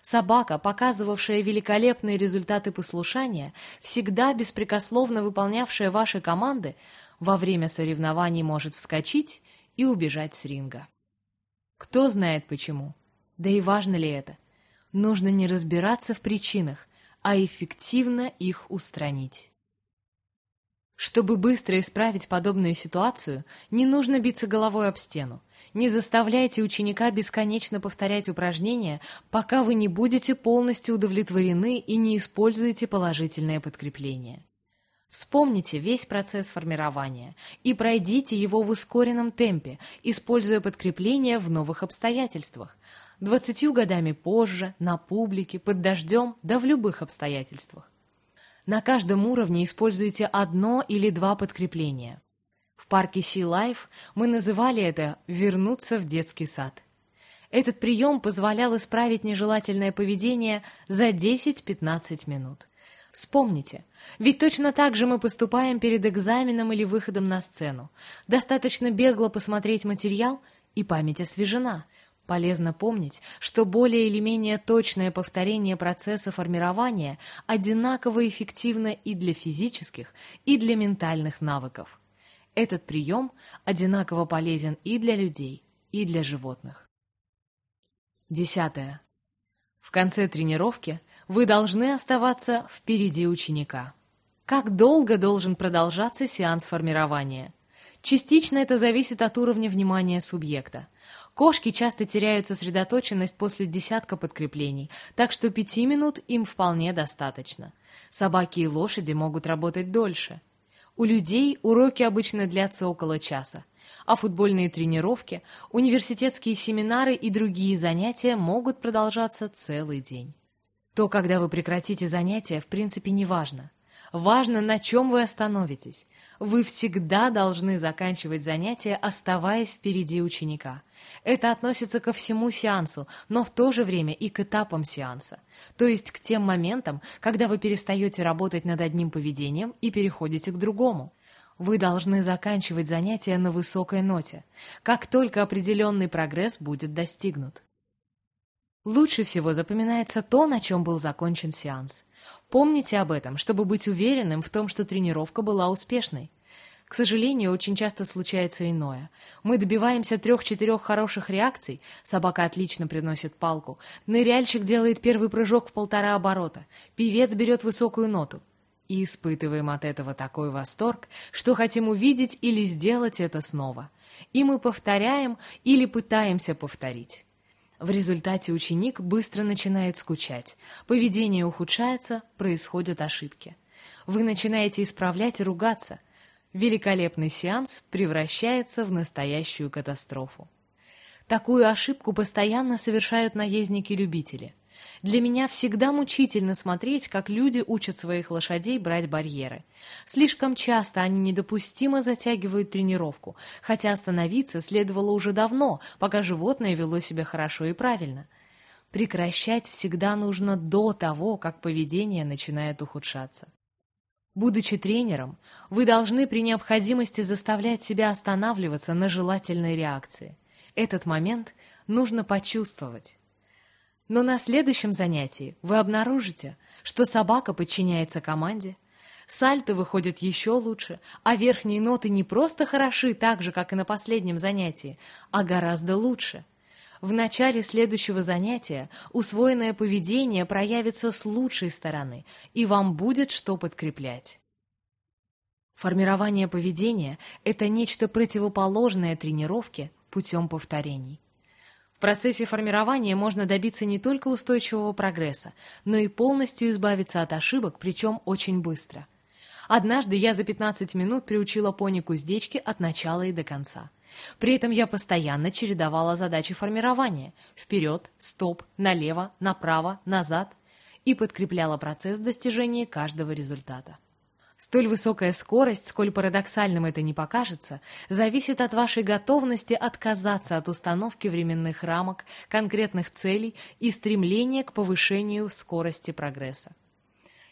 Speaker 1: Собака, показывавшая великолепные результаты послушания, всегда беспрекословно выполнявшая ваши команды, во время соревнований может вскочить и убежать с ринга. Кто знает почему? Да и важно ли это? Нужно не разбираться в причинах, а эффективно их устранить. Чтобы быстро исправить подобную ситуацию, не нужно биться головой об стену. Не заставляйте ученика бесконечно повторять упражнения, пока вы не будете полностью удовлетворены и не используете положительное подкрепление. Вспомните весь процесс формирования и пройдите его в ускоренном темпе, используя подкрепление в новых обстоятельствах. Двадцатью годами позже, на публике, под дождем, да в любых обстоятельствах. На каждом уровне используйте одно или два подкрепления. В парке Sea Life мы называли это «вернуться в детский сад». Этот прием позволял исправить нежелательное поведение за 10-15 минут. Вспомните, ведь точно так же мы поступаем перед экзаменом или выходом на сцену. Достаточно бегло посмотреть материал, и память освежена – Полезно помнить, что более или менее точное повторение процесса формирования одинаково эффективно и для физических, и для ментальных навыков. Этот прием одинаково полезен и для людей, и для животных. Десятое. В конце тренировки вы должны оставаться впереди ученика. Как долго должен продолжаться сеанс формирования? Частично это зависит от уровня внимания субъекта. Кошки часто теряют сосредоточенность после десятка подкреплений, так что пяти минут им вполне достаточно. Собаки и лошади могут работать дольше. У людей уроки обычно длятся около часа, а футбольные тренировки, университетские семинары и другие занятия могут продолжаться целый день. То, когда вы прекратите занятия, в принципе не важно. Важно, на чем вы остановитесь. Вы всегда должны заканчивать занятия, оставаясь впереди ученика. Это относится ко всему сеансу, но в то же время и к этапам сеанса. То есть к тем моментам, когда вы перестаете работать над одним поведением и переходите к другому. Вы должны заканчивать занятия на высокой ноте, как только определенный прогресс будет достигнут. Лучше всего запоминается то, на чем был закончен сеанс. Помните об этом, чтобы быть уверенным в том, что тренировка была успешной. К сожалению, очень часто случается иное. Мы добиваемся трех-четырех хороших реакций, собака отлично приносит палку, ныряльщик делает первый прыжок в полтора оборота, певец берет высокую ноту. И испытываем от этого такой восторг, что хотим увидеть или сделать это снова. И мы повторяем или пытаемся повторить. В результате ученик быстро начинает скучать, поведение ухудшается, происходят ошибки. Вы начинаете исправлять и ругаться. Великолепный сеанс превращается в настоящую катастрофу. Такую ошибку постоянно совершают наездники-любители. Для меня всегда мучительно смотреть, как люди учат своих лошадей брать барьеры. Слишком часто они недопустимо затягивают тренировку, хотя остановиться следовало уже давно, пока животное вело себя хорошо и правильно. Прекращать всегда нужно до того, как поведение начинает ухудшаться. Будучи тренером, вы должны при необходимости заставлять себя останавливаться на желательной реакции. Этот момент нужно почувствовать. Но на следующем занятии вы обнаружите, что собака подчиняется команде, сальто выходит еще лучше, а верхние ноты не просто хороши так же, как и на последнем занятии, а гораздо лучше. В начале следующего занятия усвоенное поведение проявится с лучшей стороны, и вам будет что подкреплять. Формирование поведения – это нечто противоположное тренировке путем повторений. В процессе формирования можно добиться не только устойчивого прогресса, но и полностью избавиться от ошибок, причем очень быстро. Однажды я за 15 минут приучила пони к уздечке от начала и до конца. При этом я постоянно чередовала задачи формирования – вперед, стоп, налево, направо, назад – и подкрепляла процесс достижения каждого результата. Столь высокая скорость, сколь парадоксальным это не покажется, зависит от вашей готовности отказаться от установки временных рамок, конкретных целей и стремления к повышению скорости прогресса.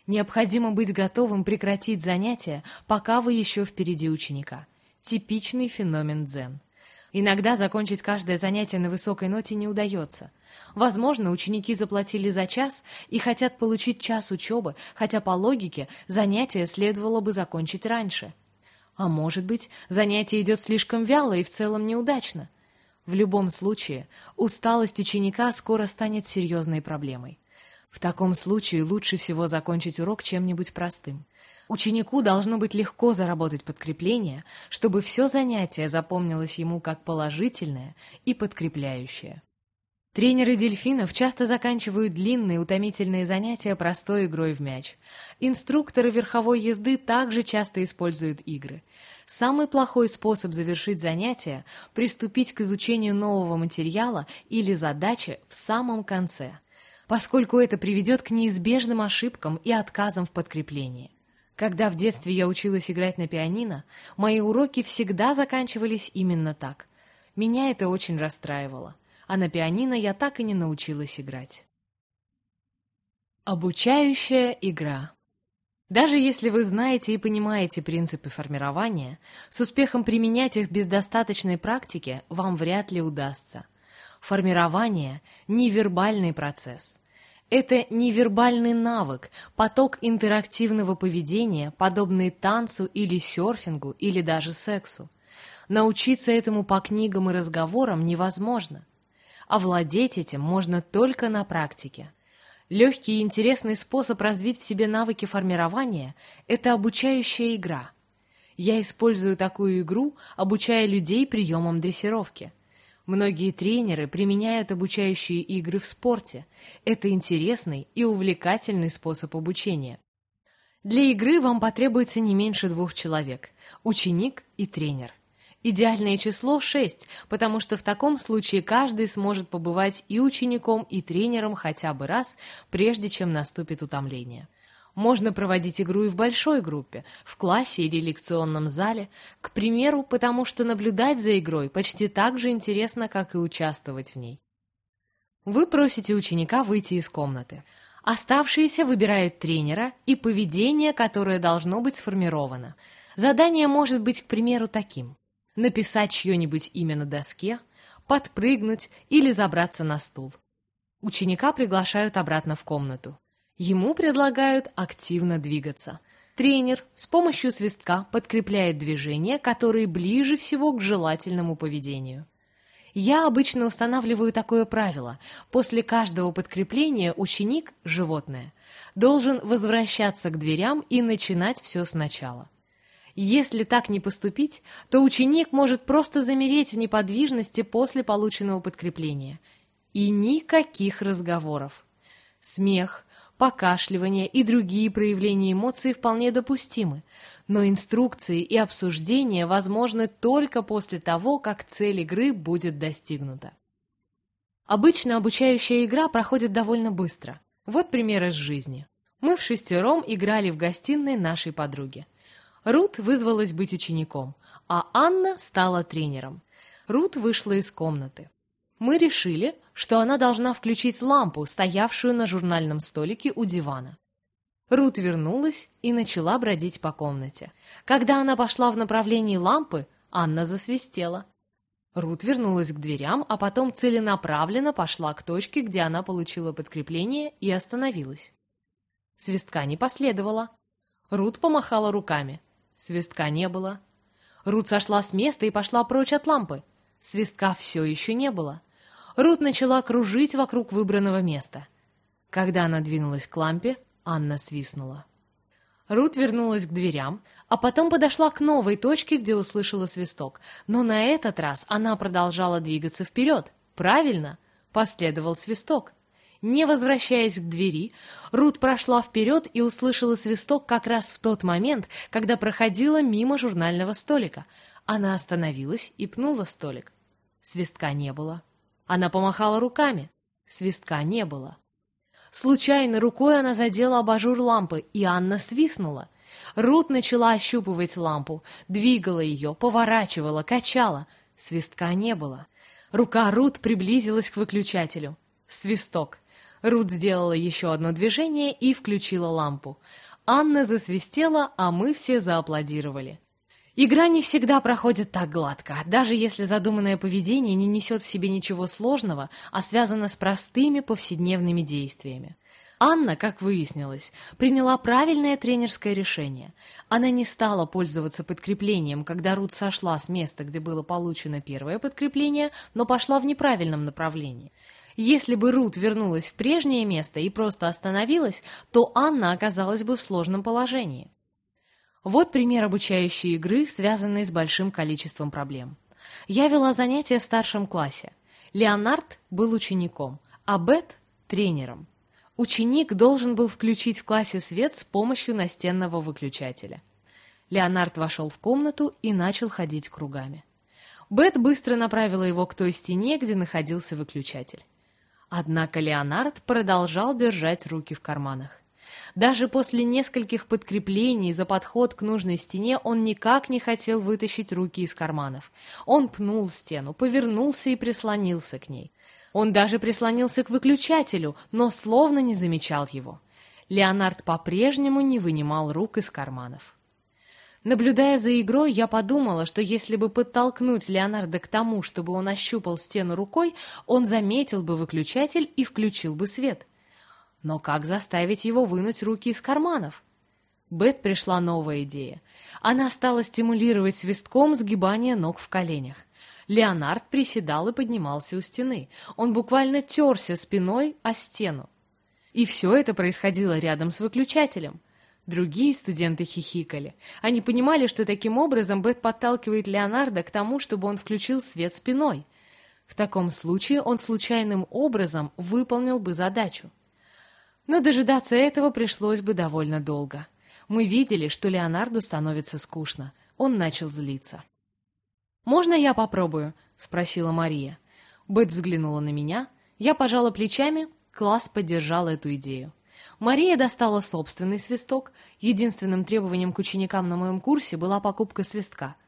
Speaker 1: Необходимо быть готовым прекратить занятия, пока вы еще впереди ученика. Типичный феномен дзен. Иногда закончить каждое занятие на высокой ноте не удается. Возможно, ученики заплатили за час и хотят получить час учебы, хотя по логике занятие следовало бы закончить раньше. А может быть, занятие идет слишком вяло и в целом неудачно. В любом случае, усталость ученика скоро станет серьезной проблемой. В таком случае лучше всего закончить урок чем-нибудь простым. Ученику должно быть легко заработать подкрепление, чтобы все занятие запомнилось ему как положительное и подкрепляющее. Тренеры дельфинов часто заканчивают длинные утомительные занятия простой игрой в мяч. Инструкторы верховой езды также часто используют игры. Самый плохой способ завершить занятие – приступить к изучению нового материала или задачи в самом конце, поскольку это приведет к неизбежным ошибкам и отказам в подкреплении. Когда в детстве я училась играть на пианино, мои уроки всегда заканчивались именно так. Меня это очень расстраивало а на пианино я так и не научилась играть. Обучающая игра Даже если вы знаете и понимаете принципы формирования, с успехом применять их без достаточной практики вам вряд ли удастся. Формирование – невербальный процесс. Это невербальный навык, поток интерактивного поведения, подобный танцу или серфингу, или даже сексу. Научиться этому по книгам и разговорам невозможно – Овладеть этим можно только на практике. Легкий и интересный способ развить в себе навыки формирования – это обучающая игра. Я использую такую игру, обучая людей приемам дрессировки. Многие тренеры применяют обучающие игры в спорте. Это интересный и увлекательный способ обучения. Для игры вам потребуется не меньше двух человек – ученик и тренер. Идеальное число — 6, потому что в таком случае каждый сможет побывать и учеником, и тренером хотя бы раз, прежде чем наступит утомление. Можно проводить игру и в большой группе, в классе или лекционном зале, к примеру, потому что наблюдать за игрой почти так же интересно, как и участвовать в ней. Вы просите ученика выйти из комнаты. Оставшиеся выбирают тренера и поведение, которое должно быть сформировано. Задание может быть, к примеру, таким написать чье-нибудь имя на доске, подпрыгнуть или забраться на стул. Ученика приглашают обратно в комнату. Ему предлагают активно двигаться. Тренер с помощью свистка подкрепляет движения, которые ближе всего к желательному поведению. Я обычно устанавливаю такое правило. После каждого подкрепления ученик, животное, должен возвращаться к дверям и начинать все сначала. Если так не поступить, то ученик может просто замереть в неподвижности после полученного подкрепления. И никаких разговоров. Смех, покашливание и другие проявления эмоций вполне допустимы, но инструкции и обсуждения возможны только после того, как цель игры будет достигнута. Обычно обучающая игра проходит довольно быстро. Вот пример из жизни. Мы в шестером играли в гостиной нашей подруги. Рут вызвалась быть учеником, а Анна стала тренером. Рут вышла из комнаты. Мы решили, что она должна включить лампу, стоявшую на журнальном столике у дивана. Рут вернулась и начала бродить по комнате. Когда она пошла в направлении лампы, Анна засвистела. Рут вернулась к дверям, а потом целенаправленно пошла к точке, где она получила подкрепление и остановилась. Свистка не последовало. Рут помахала руками. Свистка не было. Рут сошла с места и пошла прочь от лампы. Свистка все еще не было. Рут начала кружить вокруг выбранного места. Когда она двинулась к лампе, Анна свистнула. Рут вернулась к дверям, а потом подошла к новой точке, где услышала свисток. Но на этот раз она продолжала двигаться вперед. Правильно, последовал свисток. Не возвращаясь к двери, Рут прошла вперед и услышала свисток как раз в тот момент, когда проходила мимо журнального столика. Она остановилась и пнула столик. Свистка не было. Она помахала руками. Свистка не было. Случайно рукой она задела абажур лампы, и Анна свистнула. Рут начала ощупывать лампу, двигала ее, поворачивала, качала. Свистка не было. Рука Рут приблизилась к выключателю. Свисток. Рут сделала еще одно движение и включила лампу. Анна засвистела, а мы все зааплодировали. Игра не всегда проходит так гладко, даже если задуманное поведение не несет в себе ничего сложного, а связано с простыми повседневными действиями. Анна, как выяснилось, приняла правильное тренерское решение. Она не стала пользоваться подкреплением, когда Рут сошла с места, где было получено первое подкрепление, но пошла в неправильном направлении. Если бы Рут вернулась в прежнее место и просто остановилась, то Анна оказалась бы в сложном положении. Вот пример обучающей игры, связанной с большим количеством проблем. Я вела занятия в старшем классе. Леонард был учеником, а Бет — тренером. Ученик должен был включить в классе свет с помощью настенного выключателя. Леонард вошел в комнату и начал ходить кругами. Бет быстро направила его к той стене, где находился выключатель. Однако Леонард продолжал держать руки в карманах. Даже после нескольких подкреплений за подход к нужной стене он никак не хотел вытащить руки из карманов. Он пнул стену, повернулся и прислонился к ней. Он даже прислонился к выключателю, но словно не замечал его. Леонард по-прежнему не вынимал рук из карманов. Наблюдая за игрой, я подумала, что если бы подтолкнуть Леонардо к тому, чтобы он ощупал стену рукой, он заметил бы выключатель и включил бы свет. Но как заставить его вынуть руки из карманов? Бет пришла новая идея. Она стала стимулировать свистком сгибание ног в коленях. Леонард приседал и поднимался у стены. Он буквально терся спиной о стену. И все это происходило рядом с выключателем. Другие студенты хихикали. Они понимали, что таким образом Бет подталкивает Леонарда к тому, чтобы он включил свет спиной. В таком случае он случайным образом выполнил бы задачу. Но дожидаться этого пришлось бы довольно долго. Мы видели, что Леонарду становится скучно. Он начал злиться. «Можно я попробую?» — спросила Мария. Бет взглянула на меня. Я пожала плечами. Класс поддержал эту идею. Мария достала собственный свисток. Единственным требованием к ученикам на моем курсе была покупка свистка —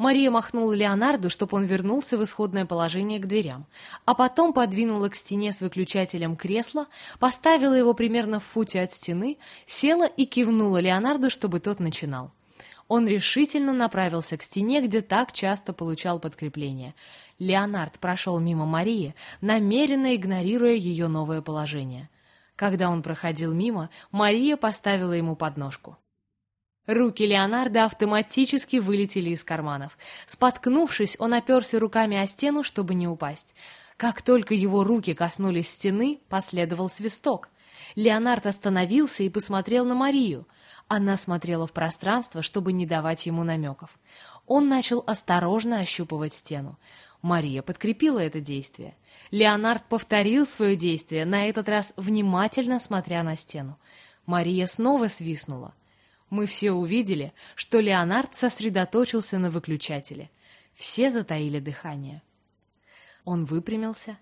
Speaker 1: Мария махнула Леонарду, чтобы он вернулся в исходное положение к дверям, а потом подвинула к стене с выключателем кресло, поставила его примерно в футе от стены, села и кивнула Леонарду, чтобы тот начинал. Он решительно направился к стене, где так часто получал подкрепление. Леонард прошел мимо Марии, намеренно игнорируя ее новое положение. Когда он проходил мимо, Мария поставила ему подножку. Руки Леонардо автоматически вылетели из карманов. Споткнувшись, он оперся руками о стену, чтобы не упасть. Как только его руки коснулись стены, последовал свисток. Леонард остановился и посмотрел на Марию. Она смотрела в пространство, чтобы не давать ему намеков. Он начал осторожно ощупывать стену. Мария подкрепила это действие. Леонард повторил свое действие, на этот раз внимательно смотря на стену. Мария снова свистнула. Мы все увидели, что Леонард сосредоточился на выключателе. Все затаили дыхание. Он выпрямился.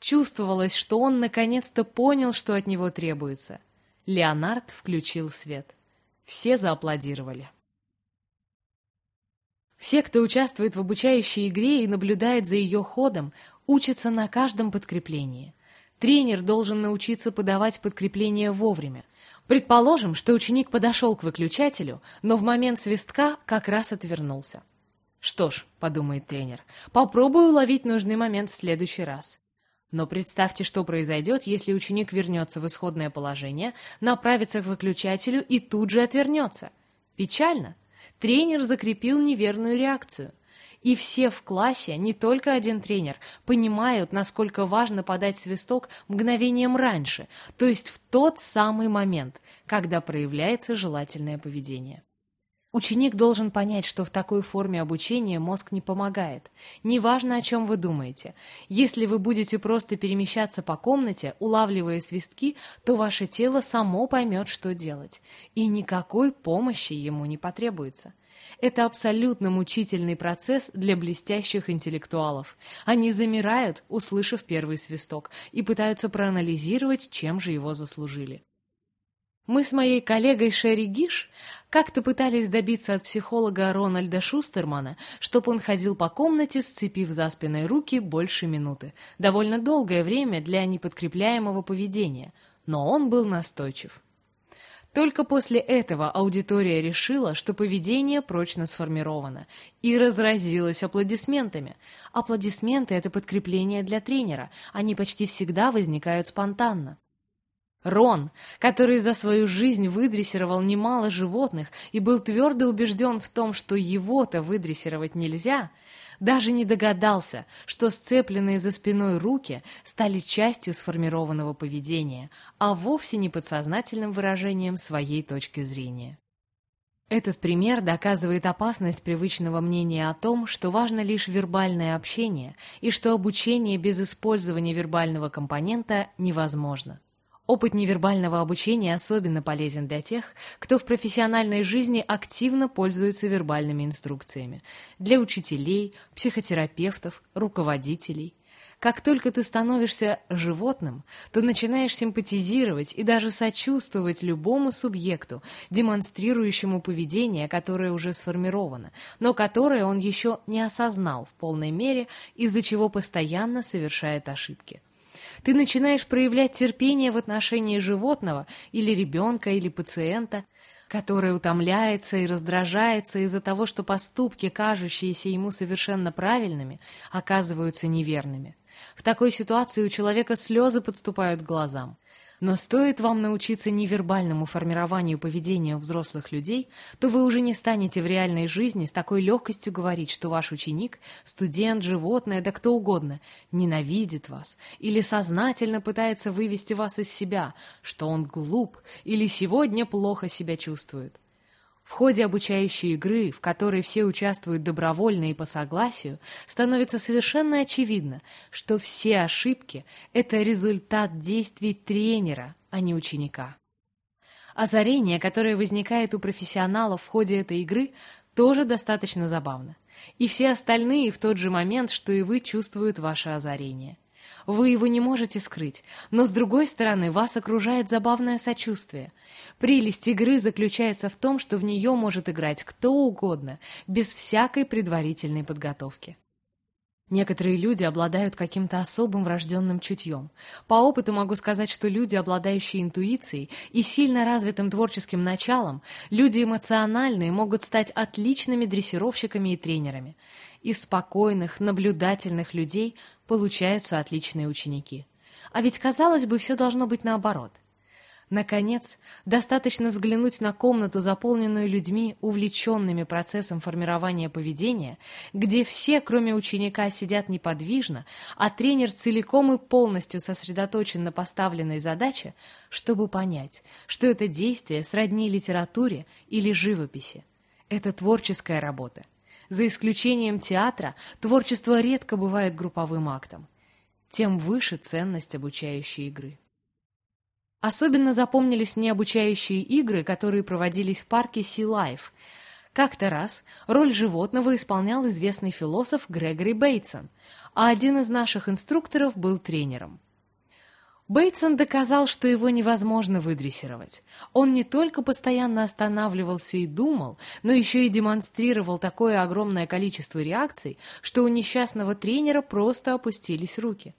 Speaker 1: Чувствовалось, что он наконец-то понял, что от него требуется. Леонард включил свет. Все зааплодировали. Все, кто участвует в обучающей игре и наблюдает за ее ходом, учатся на каждом подкреплении. Тренер должен научиться подавать подкрепление вовремя, Предположим, что ученик подошел к выключателю, но в момент свистка как раз отвернулся. «Что ж», — подумает тренер, — «попробую уловить нужный момент в следующий раз». Но представьте, что произойдет, если ученик вернется в исходное положение, направится к выключателю и тут же отвернется. Печально. Тренер закрепил неверную реакцию — и все в классе, не только один тренер, понимают, насколько важно подать свисток мгновением раньше, то есть в тот самый момент, когда проявляется желательное поведение. Ученик должен понять, что в такой форме обучения мозг не помогает. Неважно, о чем вы думаете. Если вы будете просто перемещаться по комнате, улавливая свистки, то ваше тело само поймет, что делать. И никакой помощи ему не потребуется. Это абсолютно мучительный процесс для блестящих интеллектуалов. Они замирают, услышав первый свисток, и пытаются проанализировать, чем же его заслужили. Мы с моей коллегой Шерри Гиш как-то пытались добиться от психолога Рональда Шустермана, чтобы он ходил по комнате, сцепив за спиной руки больше минуты. Довольно долгое время для неподкрепляемого поведения, но он был настойчив. Только после этого аудитория решила, что поведение прочно сформировано, и разразилась аплодисментами. Аплодисменты — это подкрепление для тренера, они почти всегда возникают спонтанно. Рон, который за свою жизнь выдрессировал немало животных и был твердо убежден в том, что его-то выдрессировать нельзя, даже не догадался, что сцепленные за спиной руки стали частью сформированного поведения, а вовсе не подсознательным выражением своей точки зрения. Этот пример доказывает опасность привычного мнения о том, что важно лишь вербальное общение и что обучение без использования вербального компонента невозможно. Опыт невербального обучения особенно полезен для тех, кто в профессиональной жизни активно пользуется вербальными инструкциями. Для учителей, психотерапевтов, руководителей. Как только ты становишься животным, то начинаешь симпатизировать и даже сочувствовать любому субъекту, демонстрирующему поведение, которое уже сформировано, но которое он еще не осознал в полной мере, из-за чего постоянно совершает ошибки. Ты начинаешь проявлять терпение в отношении животного или ребенка, или пациента, который утомляется и раздражается из-за того, что поступки, кажущиеся ему совершенно правильными, оказываются неверными. В такой ситуации у человека слезы подступают к глазам. Но стоит вам научиться невербальному формированию поведения взрослых людей, то вы уже не станете в реальной жизни с такой легкостью говорить, что ваш ученик, студент, животное, да кто угодно, ненавидит вас или сознательно пытается вывести вас из себя, что он глуп или сегодня плохо себя чувствует. В ходе обучающей игры, в которой все участвуют добровольно и по согласию, становится совершенно очевидно, что все ошибки — это результат действий тренера, а не ученика. Озарение, которое возникает у профессионалов в ходе этой игры, тоже достаточно забавно. И все остальные в тот же момент, что и вы, чувствуют ваше озарение. Вы его не можете скрыть, но, с другой стороны, вас окружает забавное сочувствие. Прелесть игры заключается в том, что в нее может играть кто угодно, без всякой предварительной подготовки. Некоторые люди обладают каким-то особым врожденным чутьем. По опыту могу сказать, что люди, обладающие интуицией и сильно развитым творческим началом, люди эмоциональные, могут стать отличными дрессировщиками и тренерами. Из спокойных, наблюдательных людей получаются отличные ученики. А ведь, казалось бы, все должно быть наоборот – Наконец, достаточно взглянуть на комнату, заполненную людьми, увлеченными процессом формирования поведения, где все, кроме ученика, сидят неподвижно, а тренер целиком и полностью сосредоточен на поставленной задаче, чтобы понять, что это действие сродни литературе или живописи. Это творческая работа. За исключением театра, творчество редко бывает групповым актом. Тем выше ценность обучающей игры. Особенно запомнились мне обучающие игры, которые проводились в парке Sea Life. Как-то раз роль животного исполнял известный философ Грегори Бейтсон, а один из наших инструкторов был тренером. Бейтсон доказал, что его невозможно выдрессировать. Он не только постоянно останавливался и думал, но еще и демонстрировал такое огромное количество реакций, что у несчастного тренера просто опустились руки.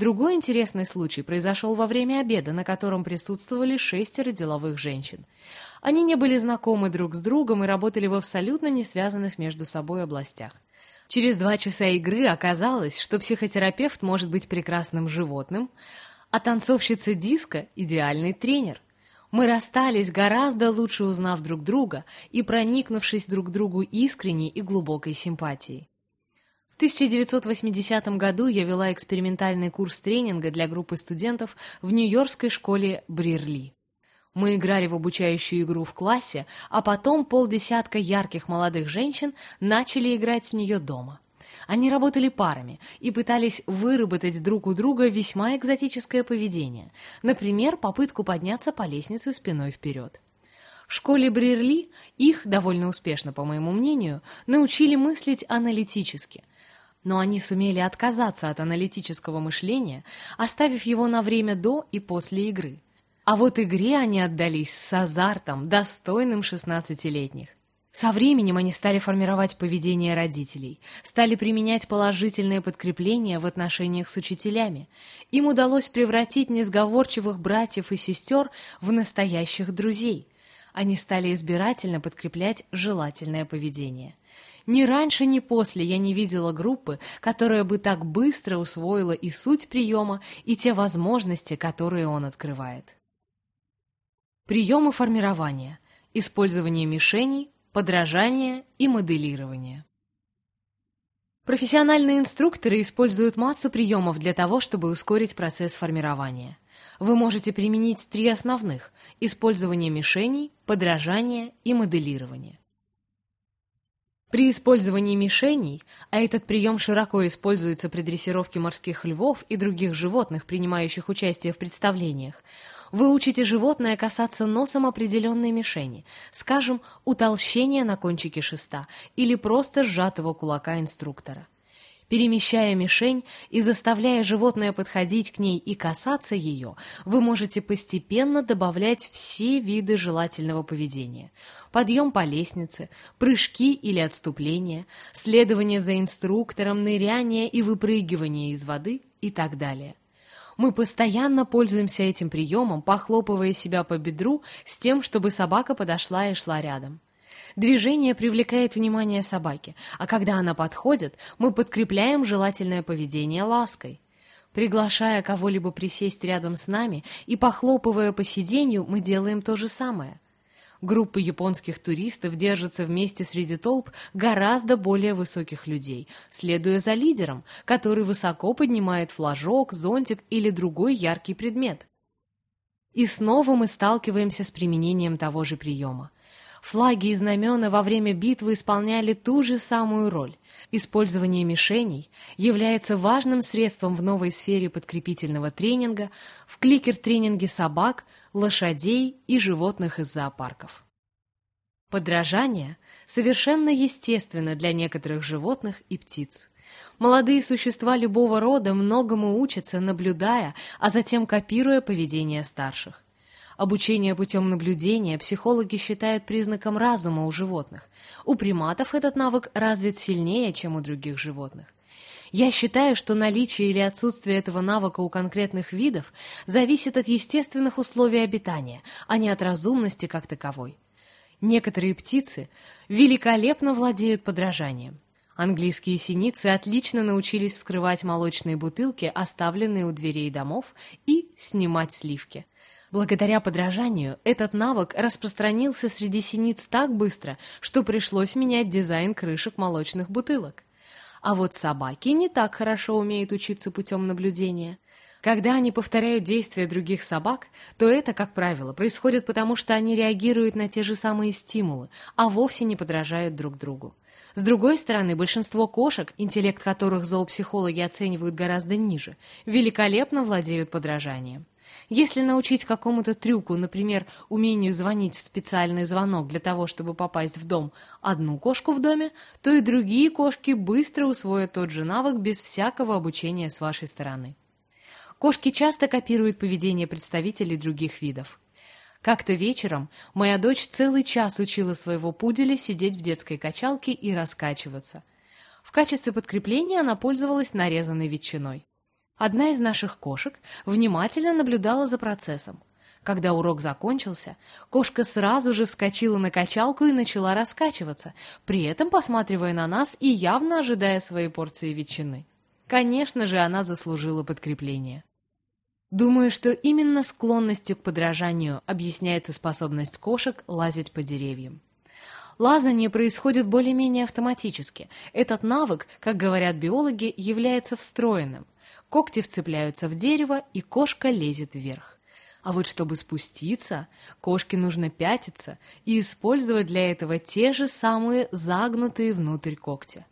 Speaker 1: Другой интересный случай произошел во время обеда, на котором присутствовали шестеро деловых женщин. Они не были знакомы друг с другом и работали в абсолютно не связанных между собой областях. Через два часа игры оказалось, что психотерапевт может быть прекрасным животным, а танцовщица диска — идеальный тренер. Мы расстались, гораздо лучше узнав друг друга и проникнувшись друг другу искренней и глубокой симпатией. 1980 году я вела экспериментальный курс тренинга для группы студентов в Нью-Йоркской школе Брирли. Мы играли в обучающую игру в классе, а потом полдесятка ярких молодых женщин начали играть в нее дома. Они работали парами и пытались выработать друг у друга весьма экзотическое поведение, например, попытку подняться по лестнице спиной вперед. В школе Брирли их, довольно успешно, по моему мнению, научили мыслить аналитически, но они сумели отказаться от аналитического мышления, оставив его на время до и после игры. А вот игре они отдались с азартом, достойным шестнадцатилетних. Со временем они стали формировать поведение родителей, стали применять положительные подкрепления в отношениях с учителями. Им удалось превратить несговорчивых братьев и сестер в настоящих друзей. Они стали избирательно подкреплять желательное поведение. Ни раньше, ни после я не видела группы, которая бы так быстро усвоила и суть приема, и те возможности, которые он открывает. Приемы формирования. Использование мишеней, подражание и моделирование. Профессиональные инструкторы используют массу приемов для того, чтобы ускорить процесс формирования. Вы можете применить три основных – использование мишеней, подражание и моделирование. При использовании мишеней, а этот прием широко используется при дрессировке морских львов и других животных, принимающих участие в представлениях, вы учите животное касаться носом определенной мишени, скажем, утолщения на кончике шеста или просто сжатого кулака инструктора. Перемещая мишень и заставляя животное подходить к ней и касаться ее, вы можете постепенно добавлять все виды желательного поведения. Подъем по лестнице, прыжки или отступления, следование за инструктором, ныряние и выпрыгивание из воды и так далее. Мы постоянно пользуемся этим приемом, похлопывая себя по бедру с тем, чтобы собака подошла и шла рядом. Движение привлекает внимание собаки, а когда она подходит, мы подкрепляем желательное поведение лаской. Приглашая кого-либо присесть рядом с нами и похлопывая по сиденью, мы делаем то же самое. Группы японских туристов держатся вместе среди толп гораздо более высоких людей, следуя за лидером, который высоко поднимает флажок, зонтик или другой яркий предмет. И снова мы сталкиваемся с применением того же приема. Флаги и знамена во время битвы исполняли ту же самую роль. Использование мишеней является важным средством в новой сфере подкрепительного тренинга, в кликер-тренинге собак, лошадей и животных из зоопарков. Подражание совершенно естественно для некоторых животных и птиц. Молодые существа любого рода многому учатся, наблюдая, а затем копируя поведение старших. Обучение путем наблюдения психологи считают признаком разума у животных. У приматов этот навык развит сильнее, чем у других животных. Я считаю, что наличие или отсутствие этого навыка у конкретных видов зависит от естественных условий обитания, а не от разумности как таковой. Некоторые птицы великолепно владеют подражанием. Английские синицы отлично научились вскрывать молочные бутылки, оставленные у дверей домов, и снимать сливки. Благодаря подражанию этот навык распространился среди синиц так быстро, что пришлось менять дизайн крышек молочных бутылок. А вот собаки не так хорошо умеют учиться путем наблюдения. Когда они повторяют действия других собак, то это, как правило, происходит потому, что они реагируют на те же самые стимулы, а вовсе не подражают друг другу. С другой стороны, большинство кошек, интеллект которых зоопсихологи оценивают гораздо ниже, великолепно владеют подражанием. Если научить какому-то трюку, например, умению звонить в специальный звонок для того, чтобы попасть в дом, одну кошку в доме, то и другие кошки быстро усвоят тот же навык без всякого обучения с вашей стороны. Кошки часто копируют поведение представителей других видов. Как-то вечером моя дочь целый час учила своего пуделя сидеть в детской качалке и раскачиваться. В качестве подкрепления она пользовалась нарезанной ветчиной. Одна из наших кошек внимательно наблюдала за процессом. Когда урок закончился, кошка сразу же вскочила на качалку и начала раскачиваться, при этом посматривая на нас и явно ожидая своей порции ветчины. Конечно же, она заслужила подкрепление. Думаю, что именно склонностью к подражанию объясняется способность кошек лазить по деревьям. Лазание происходит более-менее автоматически. Этот навык, как говорят биологи, является встроенным – Когти вцепляются в дерево, и кошка лезет вверх. А вот чтобы спуститься, кошке нужно пятиться и использовать для этого те же самые загнутые внутрь когти.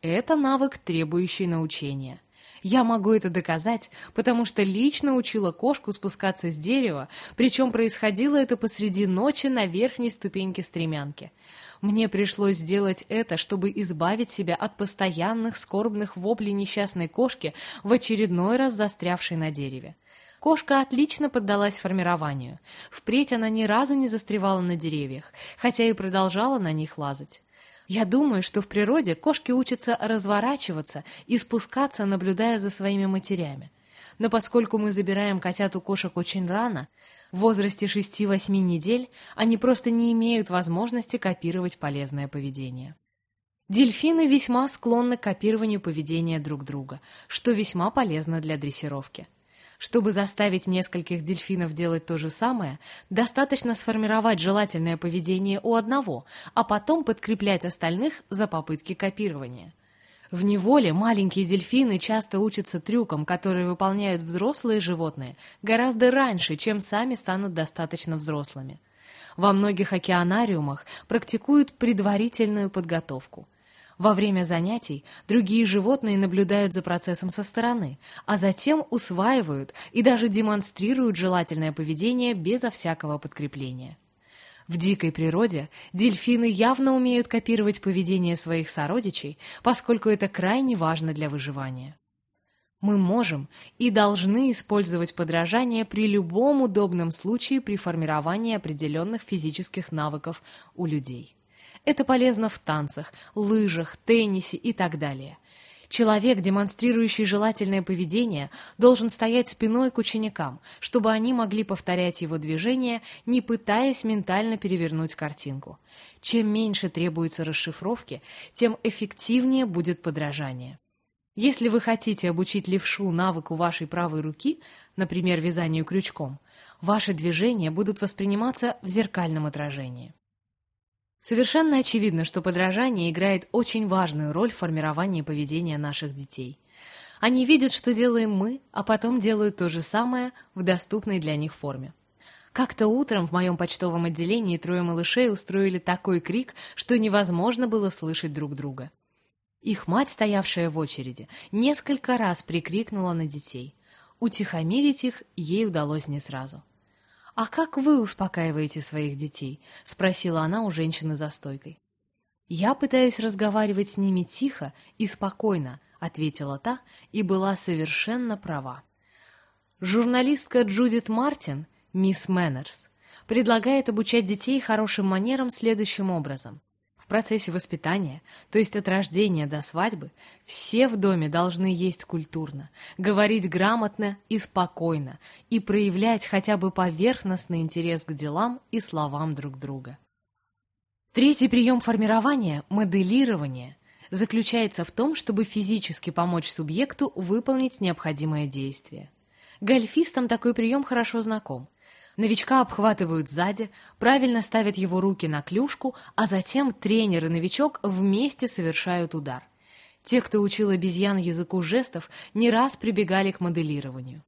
Speaker 1: Это навык, требующий научения. Я могу это доказать, потому что лично учила кошку спускаться с дерева, причем происходило это посреди ночи на верхней ступеньке стремянки. Мне пришлось сделать это, чтобы избавить себя от постоянных скорбных воплей несчастной кошки в очередной раз застрявшей на дереве. Кошка отлично поддалась формированию. Впредь она ни разу не застревала на деревьях, хотя и продолжала на них лазать. Я думаю, что в природе кошки учатся разворачиваться и спускаться, наблюдая за своими матерями. Но поскольку мы забираем котят у кошек очень рано, в возрасте 6-8 недель, они просто не имеют возможности копировать полезное поведение. Дельфины весьма склонны к копированию поведения друг друга, что весьма полезно для дрессировки. Чтобы заставить нескольких дельфинов делать то же самое, достаточно сформировать желательное поведение у одного, а потом подкреплять остальных за попытки копирования. В неволе маленькие дельфины часто учатся трюкам, которые выполняют взрослые животные, гораздо раньше, чем сами станут достаточно взрослыми. Во многих океанариумах практикуют предварительную подготовку – во время занятий другие животные наблюдают за процессом со стороны, а затем усваивают и даже демонстрируют желательное поведение безо всякого подкрепления. В дикой природе дельфины явно умеют копировать поведение своих сородичей, поскольку это крайне важно для выживания. Мы можем и должны использовать подражание при любом удобном случае при формировании определенных физических навыков у людей. Это полезно в танцах, лыжах, теннисе и так далее. Человек, демонстрирующий желательное поведение, должен стоять спиной к ученикам, чтобы они могли повторять его движения, не пытаясь ментально перевернуть картинку. Чем меньше требуется расшифровки, тем эффективнее будет подражание. Если вы хотите обучить левшу навыку вашей правой руки, например, вязанию крючком, ваши движения будут восприниматься в зеркальном отражении. Совершенно очевидно, что подражание играет очень важную роль в формировании поведения наших детей. Они видят, что делаем мы, а потом делают то же самое в доступной для них форме. Как-то утром в моем почтовом отделении трое малышей устроили такой крик, что невозможно было слышать друг друга. Их мать, стоявшая в очереди, несколько раз прикрикнула на детей. Утихомирить их ей удалось не сразу. «А как вы успокаиваете своих детей?» — спросила она у женщины за стойкой. «Я пытаюсь разговаривать с ними тихо и спокойно», — ответила та и была совершенно права. Журналистка Джудит Мартин, мисс Мэннерс, предлагает обучать детей хорошим манерам следующим образом процессе воспитания, то есть от рождения до свадьбы, все в доме должны есть культурно, говорить грамотно и спокойно и проявлять хотя бы поверхностный интерес к делам и словам друг друга. Третий прием формирования – моделирование – заключается в том, чтобы физически помочь субъекту выполнить необходимое действие. Гольфистам такой прием хорошо знаком – Новичка обхватывают сзади, правильно ставят его руки на клюшку, а затем тренер и новичок вместе совершают удар. Те, кто учил обезьян языку жестов, не раз прибегали к моделированию.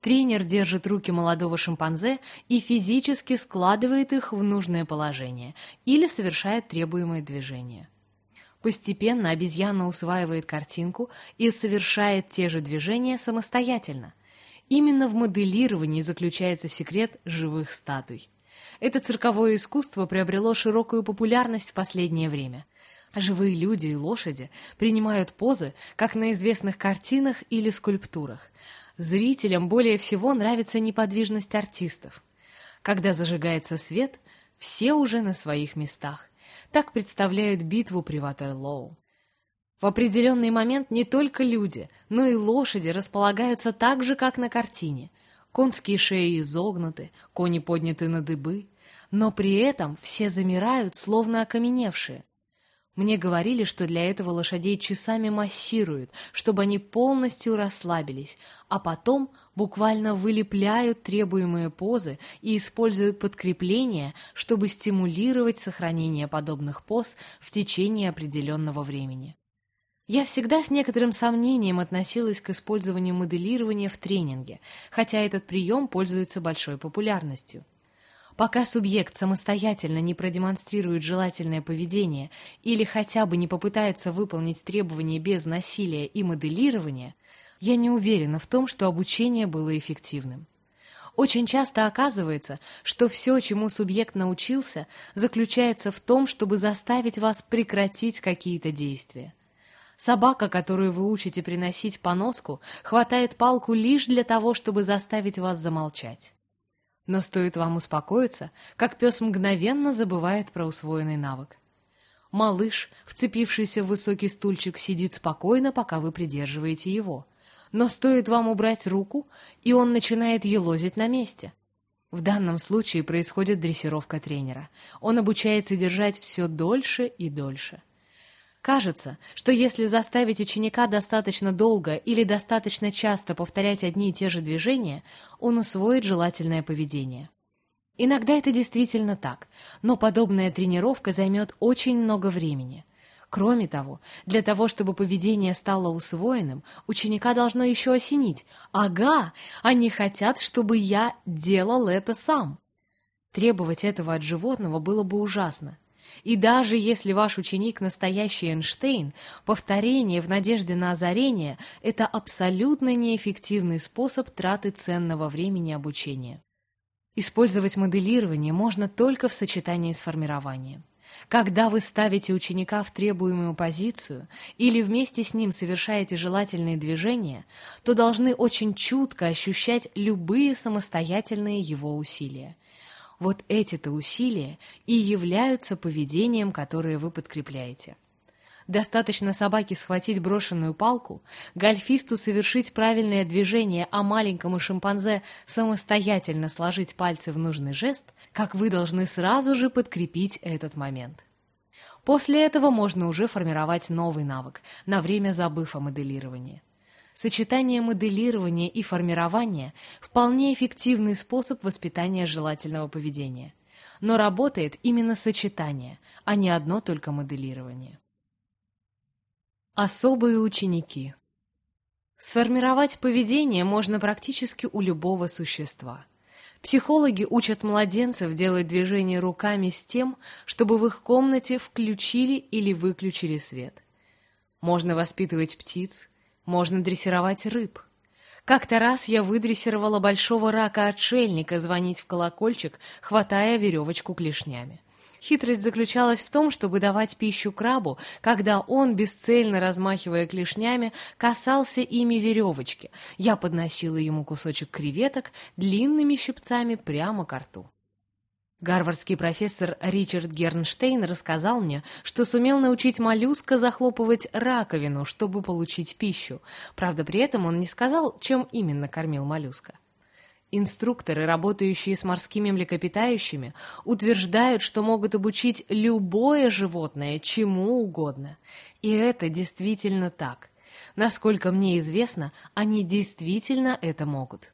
Speaker 1: Тренер держит руки молодого шимпанзе и физически складывает их в нужное положение или совершает требуемое движение. Постепенно обезьяна усваивает картинку и совершает те же движения самостоятельно. Именно в моделировании заключается секрет живых статуй. Это цирковое искусство приобрело широкую популярность в последнее время. Живые люди и лошади принимают позы, как на известных картинах или скульптурах. Зрителям более всего нравится неподвижность артистов. Когда зажигается свет, все уже на своих местах. Так представляют битву при Ватерлоу. В определенный момент не только люди, но и лошади располагаются так же, как на картине. Конские шеи изогнуты, кони подняты на дыбы, но при этом все замирают, словно окаменевшие. Мне говорили, что для этого лошадей часами массируют, чтобы они полностью расслабились, а потом буквально вылепляют требуемые позы и используют подкрепления, чтобы стимулировать сохранение подобных поз в течение определенного времени. Я всегда с некоторым сомнением относилась к использованию моделирования в тренинге, хотя этот прием пользуется большой популярностью. Пока субъект самостоятельно не продемонстрирует желательное поведение или хотя бы не попытается выполнить требования без насилия и моделирования, я не уверена в том, что обучение было эффективным. Очень часто оказывается, что все, чему субъект научился, заключается в том, чтобы заставить вас прекратить какие-то действия. Собака, которую вы учите приносить поноску, хватает палку лишь для того, чтобы заставить вас замолчать. Но стоит вам успокоиться, как пес мгновенно забывает про усвоенный навык. Малыш, вцепившийся в высокий стульчик, сидит спокойно, пока вы придерживаете его. Но стоит вам убрать руку, и он начинает елозить на месте. В данном случае происходит дрессировка тренера. Он обучается держать все дольше и дольше. Кажется, что если заставить ученика достаточно долго или достаточно часто повторять одни и те же движения, он усвоит желательное поведение. Иногда это действительно так, но подобная тренировка займет очень много времени. Кроме того, для того, чтобы поведение стало усвоенным, ученика должно еще осенить. «Ага, они хотят, чтобы я делал это сам». Требовать этого от животного было бы ужасно. И даже если ваш ученик настоящий Эйнштейн, повторение в надежде на озарение – это абсолютно неэффективный способ траты ценного времени обучения. Использовать моделирование можно только в сочетании с формированием. Когда вы ставите ученика в требуемую позицию или вместе с ним совершаете желательные движения, то должны очень чутко ощущать любые самостоятельные его усилия. Вот эти-то усилия и являются поведением, которое вы подкрепляете. Достаточно собаке схватить брошенную палку, гольфисту совершить правильное движение, а маленькому шимпанзе самостоятельно сложить пальцы в нужный жест, как вы должны сразу же подкрепить этот момент. После этого можно уже формировать новый навык, на время забыв о моделировании. Сочетание моделирования и формирования – вполне эффективный способ воспитания желательного поведения. Но работает именно сочетание, а не одно только моделирование. Особые ученики. Сформировать поведение можно практически у любого существа. Психологи учат младенцев делать движения руками с тем, чтобы в их комнате включили или выключили свет. Можно воспитывать птиц, можно дрессировать рыб. Как-то раз я выдрессировала большого рака-отшельника звонить в колокольчик, хватая веревочку клешнями. Хитрость заключалась в том, чтобы давать пищу крабу, когда он, бесцельно размахивая клешнями, касался ими веревочки. Я подносила ему кусочек креветок длинными щипцами прямо к рту. Гарвардский профессор Ричард Гернштейн рассказал мне, что сумел научить моллюска захлопывать раковину, чтобы получить пищу. Правда, при этом он не сказал, чем именно кормил моллюска. Инструкторы, работающие с морскими млекопитающими, утверждают, что могут обучить любое животное чему угодно. И это действительно так. Насколько мне известно, они действительно это могут.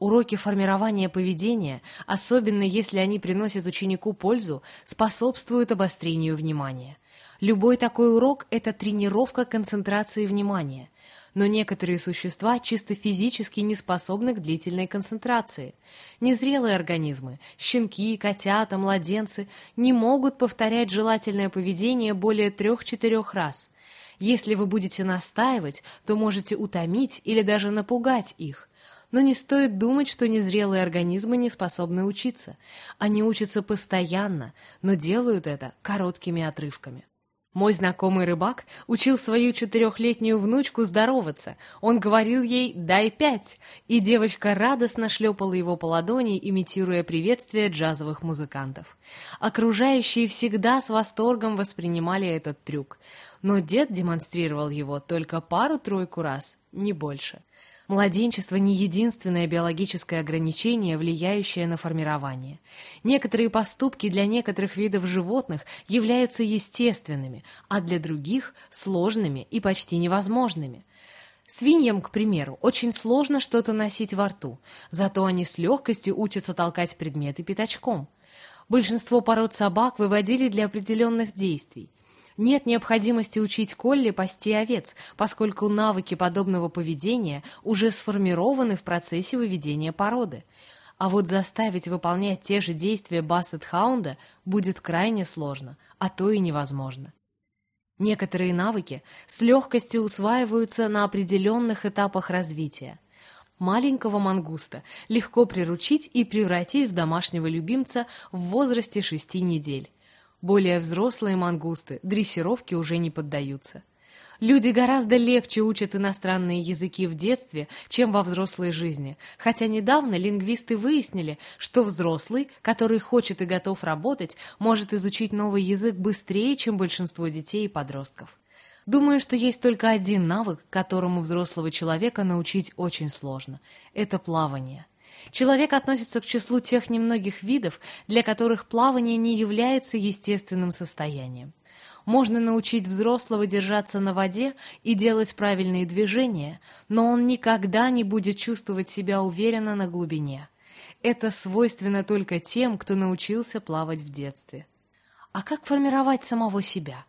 Speaker 1: Уроки формирования поведения, особенно если они приносят ученику пользу, способствуют обострению внимания. Любой такой урок – это тренировка концентрации внимания – но некоторые существа чисто физически не способны к длительной концентрации. Незрелые организмы, щенки, котята, младенцы не могут повторять желательное поведение более трех-четырех раз. Если вы будете настаивать, то можете утомить или даже напугать их. Но не стоит думать, что незрелые организмы не способны учиться. Они учатся постоянно, но делают это короткими отрывками. Мой знакомый рыбак учил свою четырехлетнюю внучку здороваться. Он говорил ей «дай пять», и девочка радостно шлепала его по ладони, имитируя приветствие джазовых музыкантов. Окружающие всегда с восторгом воспринимали этот трюк, но дед демонстрировал его только пару-тройку раз, не больше. Младенчество не единственное биологическое ограничение, влияющее на формирование. Некоторые поступки для некоторых видов животных являются естественными, а для других – сложными и почти невозможными. Свиньям, к примеру, очень сложно что-то носить во рту, зато они с легкостью учатся толкать предметы пятачком. Большинство пород собак выводили для определенных действий – нет необходимости учить Колли пасти овец, поскольку навыки подобного поведения уже сформированы в процессе выведения породы. А вот заставить выполнять те же действия Бассет-хаунда будет крайне сложно, а то и невозможно. Некоторые навыки с легкостью усваиваются на определенных этапах развития. Маленького мангуста легко приручить и превратить в домашнего любимца в возрасте шести недель. Более взрослые мангусты дрессировке уже не поддаются. Люди гораздо легче учат иностранные языки в детстве, чем во взрослой жизни, хотя недавно лингвисты выяснили, что взрослый, который хочет и готов работать, может изучить новый язык быстрее, чем большинство детей и подростков. Думаю, что есть только один навык, которому взрослого человека научить очень сложно – это плавание. Человек относится к числу тех немногих видов, для которых плавание не является естественным состоянием. Можно научить взрослого держаться на воде и делать правильные движения, но он никогда не будет чувствовать себя уверенно на глубине. Это свойственно только тем, кто научился плавать в детстве. А как формировать самого себя?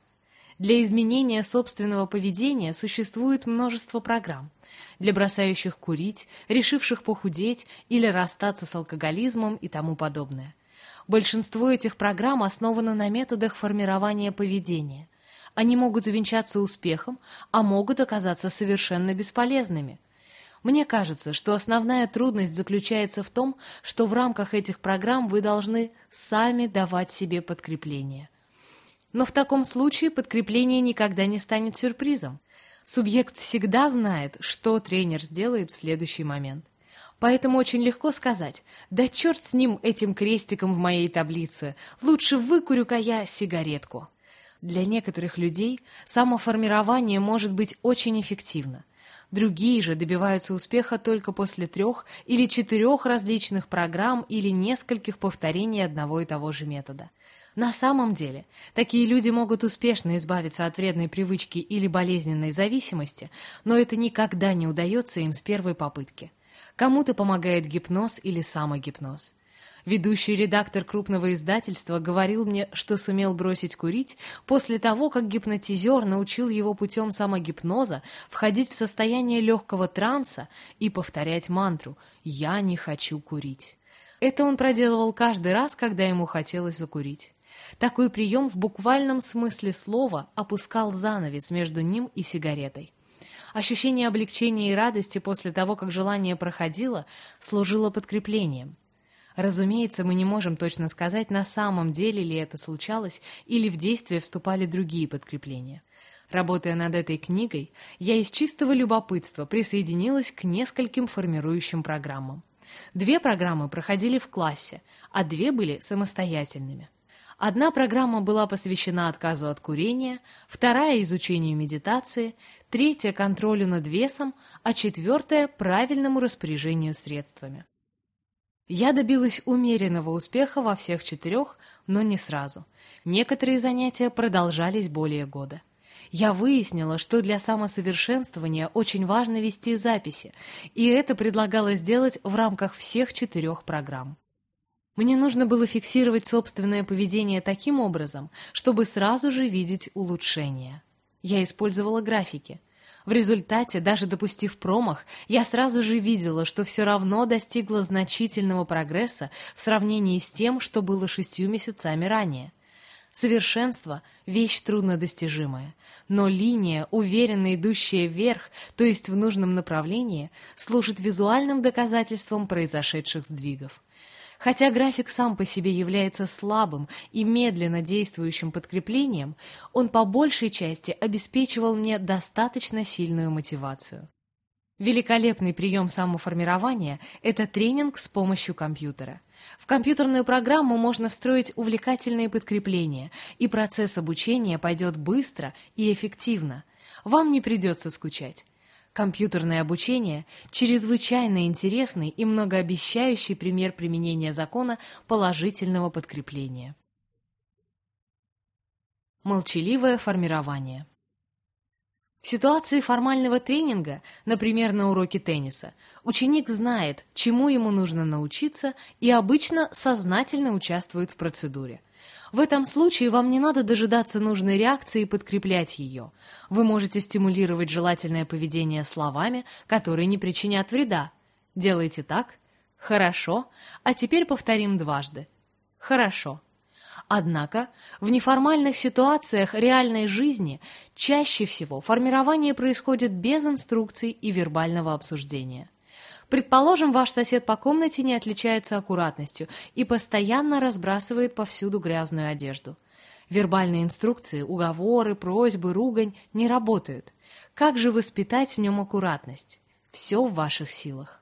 Speaker 1: Для изменения собственного поведения существует множество программ. Для бросающих курить, решивших похудеть или расстаться с алкоголизмом и тому подобное. Большинство этих программ основано на методах формирования поведения. Они могут увенчаться успехом, а могут оказаться совершенно бесполезными. Мне кажется, что основная трудность заключается в том, что в рамках этих программ вы должны сами давать себе подкрепление. Но в таком случае подкрепление никогда не станет сюрпризом. Субъект всегда знает, что тренер сделает в следующий момент. Поэтому очень легко сказать, да черт с ним, этим крестиком в моей таблице, лучше выкурю-ка я сигаретку. Для некоторых людей самоформирование может быть очень эффективно. Другие же добиваются успеха только после трех или четырех различных программ или нескольких повторений одного и того же метода. На самом деле, такие люди могут успешно избавиться от вредной привычки или болезненной зависимости, но это никогда не удается им с первой попытки. Кому-то помогает гипноз или самогипноз. Ведущий редактор крупного издательства говорил мне, что сумел бросить курить после того, как гипнотизер научил его путем самогипноза входить в состояние легкого транса и повторять мантру «Я не хочу курить». Это он проделывал каждый раз, когда ему хотелось закурить. Такой прием в буквальном смысле слова опускал занавес между ним и сигаретой. Ощущение облегчения и радости после того, как желание проходило, служило подкреплением. Разумеется, мы не можем точно сказать, на самом деле ли это случалось или в действие вступали другие подкрепления. Работая над этой книгой, я из чистого любопытства присоединилась к нескольким формирующим программам. Две программы проходили в классе, а две были самостоятельными. Одна программа была посвящена отказу от курения, вторая – изучению медитации, третья – контролю над весом, а четвертая – правильному распоряжению средствами. Я добилась умеренного успеха во всех четырех, но не сразу. Некоторые занятия продолжались более года. Я выяснила, что для самосовершенствования очень важно вести записи, и это предлагалось сделать в рамках всех четырех программ. Мне нужно было фиксировать собственное поведение таким образом, чтобы сразу же видеть улучшения. Я использовала графики. В результате, даже допустив промах, я сразу же видела, что все равно достигла значительного прогресса в сравнении с тем, что было шестью месяцами ранее. Совершенство — вещь труднодостижимая, но линия, уверенно идущая вверх, то есть в нужном направлении, служит визуальным доказательством произошедших сдвигов. Хотя график сам по себе является слабым и медленно действующим подкреплением, он по большей части обеспечивал мне достаточно сильную мотивацию. Великолепный прием самоформирования – это тренинг с помощью компьютера. В компьютерную программу можно встроить увлекательные подкрепления, и процесс обучения пойдет быстро и эффективно. Вам не придется скучать. Компьютерное обучение – чрезвычайно интересный и многообещающий пример применения закона положительного подкрепления. Молчаливое формирование В ситуации формального тренинга, например, на уроке тенниса, ученик знает, чему ему нужно научиться и обычно сознательно участвует в процедуре – в этом случае вам не надо дожидаться нужной реакции и подкреплять ее. Вы можете стимулировать желательное поведение словами, которые не причинят вреда. Делайте так. Хорошо. А теперь повторим дважды. Хорошо. Однако в неформальных ситуациях реальной жизни чаще всего формирование происходит без инструкций и вербального обсуждения. Предположим, ваш сосед по комнате не отличается аккуратностью и постоянно разбрасывает повсюду грязную одежду. Вербальные инструкции, уговоры, просьбы, ругань не работают. Как же воспитать в нем аккуратность? Все в ваших силах.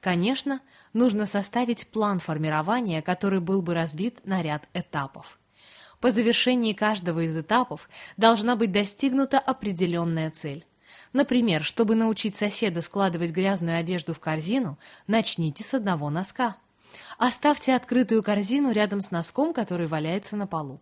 Speaker 1: Конечно, нужно составить план формирования, который был бы разбит на ряд этапов. По завершении каждого из этапов должна быть достигнута определенная цель. Например, чтобы научить соседа складывать грязную одежду в корзину, начните с одного носка. Оставьте открытую корзину рядом с носком, который валяется на полу.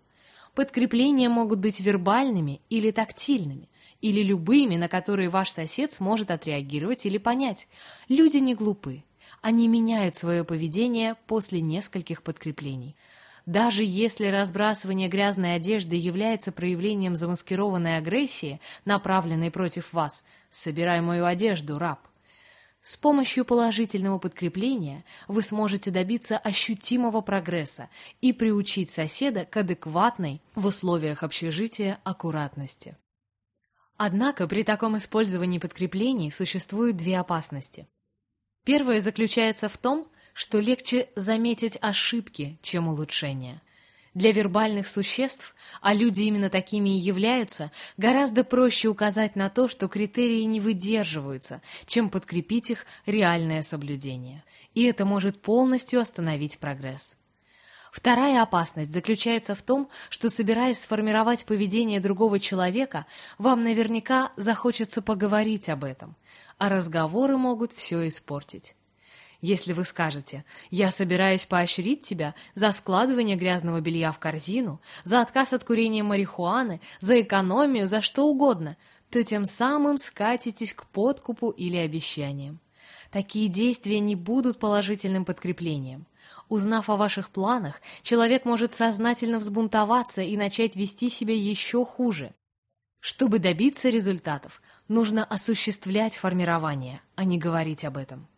Speaker 1: Подкрепления могут быть вербальными или тактильными, или любыми, на которые ваш сосед сможет отреагировать или понять. Люди не глупы. Они меняют свое поведение после нескольких подкреплений. Даже если разбрасывание грязной одежды является проявлением замаскированной агрессии, направленной против вас, собирай мою одежду, раб. С помощью положительного подкрепления вы сможете добиться ощутимого прогресса и приучить соседа к адекватной в условиях общежития аккуратности. Однако при таком использовании подкреплений существуют две опасности. Первая заключается в том, что легче заметить ошибки, чем улучшения. Для вербальных существ, а люди именно такими и являются, гораздо проще указать на то, что критерии не выдерживаются, чем подкрепить их реальное соблюдение. И это может полностью остановить прогресс. Вторая опасность заключается в том, что, собираясь сформировать поведение другого человека, вам наверняка захочется поговорить об этом, а разговоры могут все испортить. Если вы скажете «я собираюсь поощрить тебя за складывание грязного белья в корзину, за отказ от курения марихуаны, за экономию, за что угодно», то тем самым скатитесь к подкупу или обещаниям. Такие действия не будут положительным подкреплением. Узнав о ваших планах, человек может сознательно взбунтоваться и начать вести себя еще хуже. Чтобы добиться результатов, нужно осуществлять формирование, а не говорить об этом.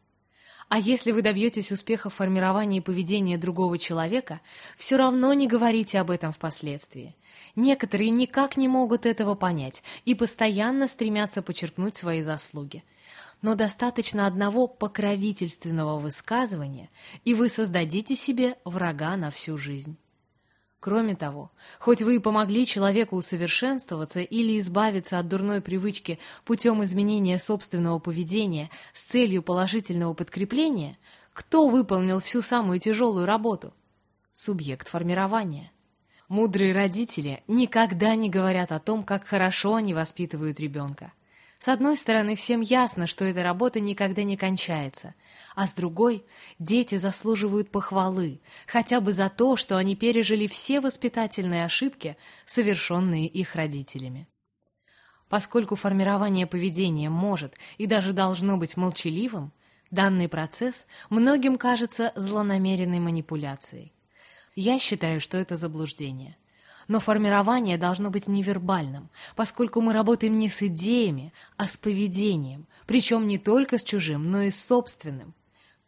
Speaker 1: А если вы добьетесь успеха в формировании поведения другого человека, все равно не говорите об этом впоследствии. Некоторые никак не могут этого понять и постоянно стремятся подчеркнуть свои заслуги но достаточно одного покровительственного высказывания, и вы создадите себе врага на всю жизнь. Кроме того, хоть вы и помогли человеку усовершенствоваться или избавиться от дурной привычки путем изменения собственного поведения с целью положительного подкрепления, кто выполнил всю самую тяжелую работу? Субъект формирования. Мудрые родители никогда не говорят о том, как хорошо они воспитывают ребенка. С одной стороны, всем ясно, что эта работа никогда не кончается, а с другой, дети заслуживают похвалы, хотя бы за то, что они пережили все воспитательные ошибки, совершенные их родителями. Поскольку формирование поведения может и даже должно быть молчаливым, данный процесс многим кажется злонамеренной манипуляцией. Я считаю, что это заблуждение. Но формирование должно быть невербальным, поскольку мы работаем не с идеями, а с поведением, причем не только с чужим, но и с собственным.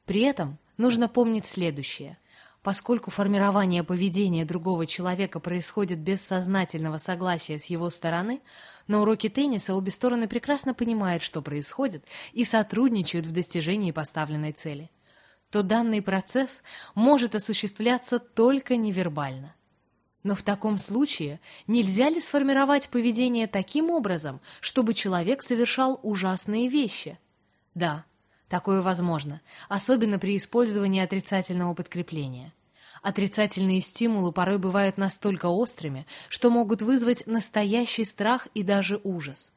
Speaker 1: При этом нужно помнить следующее. Поскольку формирование поведения другого человека происходит без сознательного согласия с его стороны, на уроке тенниса обе стороны прекрасно понимают, что происходит, и сотрудничают в достижении поставленной цели, то данный процесс может осуществляться только невербально. Но в таком случае нельзя ли сформировать поведение таким образом, чтобы человек совершал ужасные вещи? Да, такое возможно, особенно при использовании отрицательного подкрепления. Отрицательные стимулы порой бывают настолько острыми, что могут вызвать настоящий страх и даже ужас.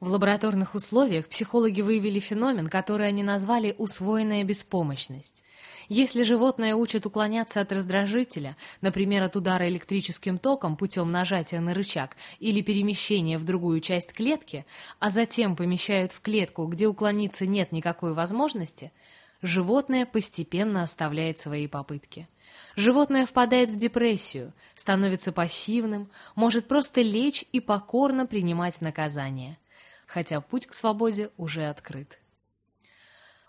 Speaker 1: В лабораторных условиях психологи выявили феномен, который они назвали «усвоенная беспомощность». Если животное учат уклоняться от раздражителя, например, от удара электрическим током путем нажатия на рычаг или перемещения в другую часть клетки, а затем помещают в клетку, где уклониться нет никакой возможности, животное постепенно оставляет свои попытки. Животное впадает в депрессию, становится пассивным, может просто лечь и покорно принимать наказание, хотя путь к свободе уже открыт.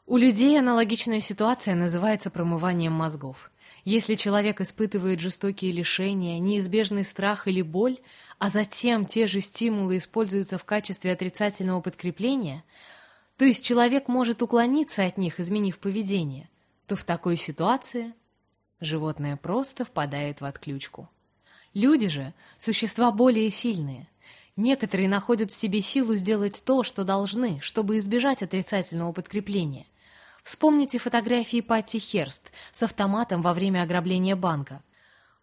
Speaker 1: У людей аналогичная ситуация называется промыванием мозгов. Если человек испытывает жестокие лишения, неизбежный страх или боль, а затем те же стимулы используются в качестве отрицательного подкрепления, то есть человек может уклониться от них, изменив поведение, то в такой ситуации животное просто впадает в отключку. Люди же — существа более сильные. Некоторые находят в себе силу сделать то, что должны, чтобы избежать отрицательного подкрепления. Вспомните фотографии Патти Херст с автоматом во время ограбления банка.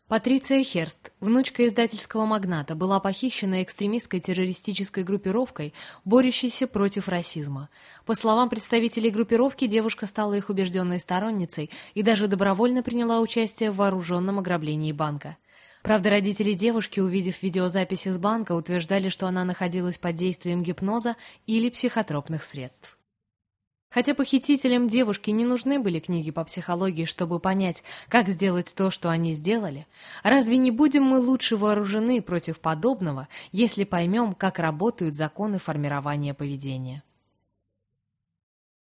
Speaker 1: Патриция Херст, внучка издательского магната, была похищена экстремистской террористической группировкой, борющейся против расизма. По словам представителей группировки, девушка стала их убежденной сторонницей и даже добровольно приняла участие в вооруженном ограблении банка. Правда, родители девушки, увидев видеозаписи с банка, утверждали, что она находилась под действием гипноза или психотропных средств. Хотя похитителям девушки не нужны были книги по психологии, чтобы понять, как сделать то, что они сделали, разве не будем мы лучше вооружены против подобного, если поймем, как работают законы формирования поведения?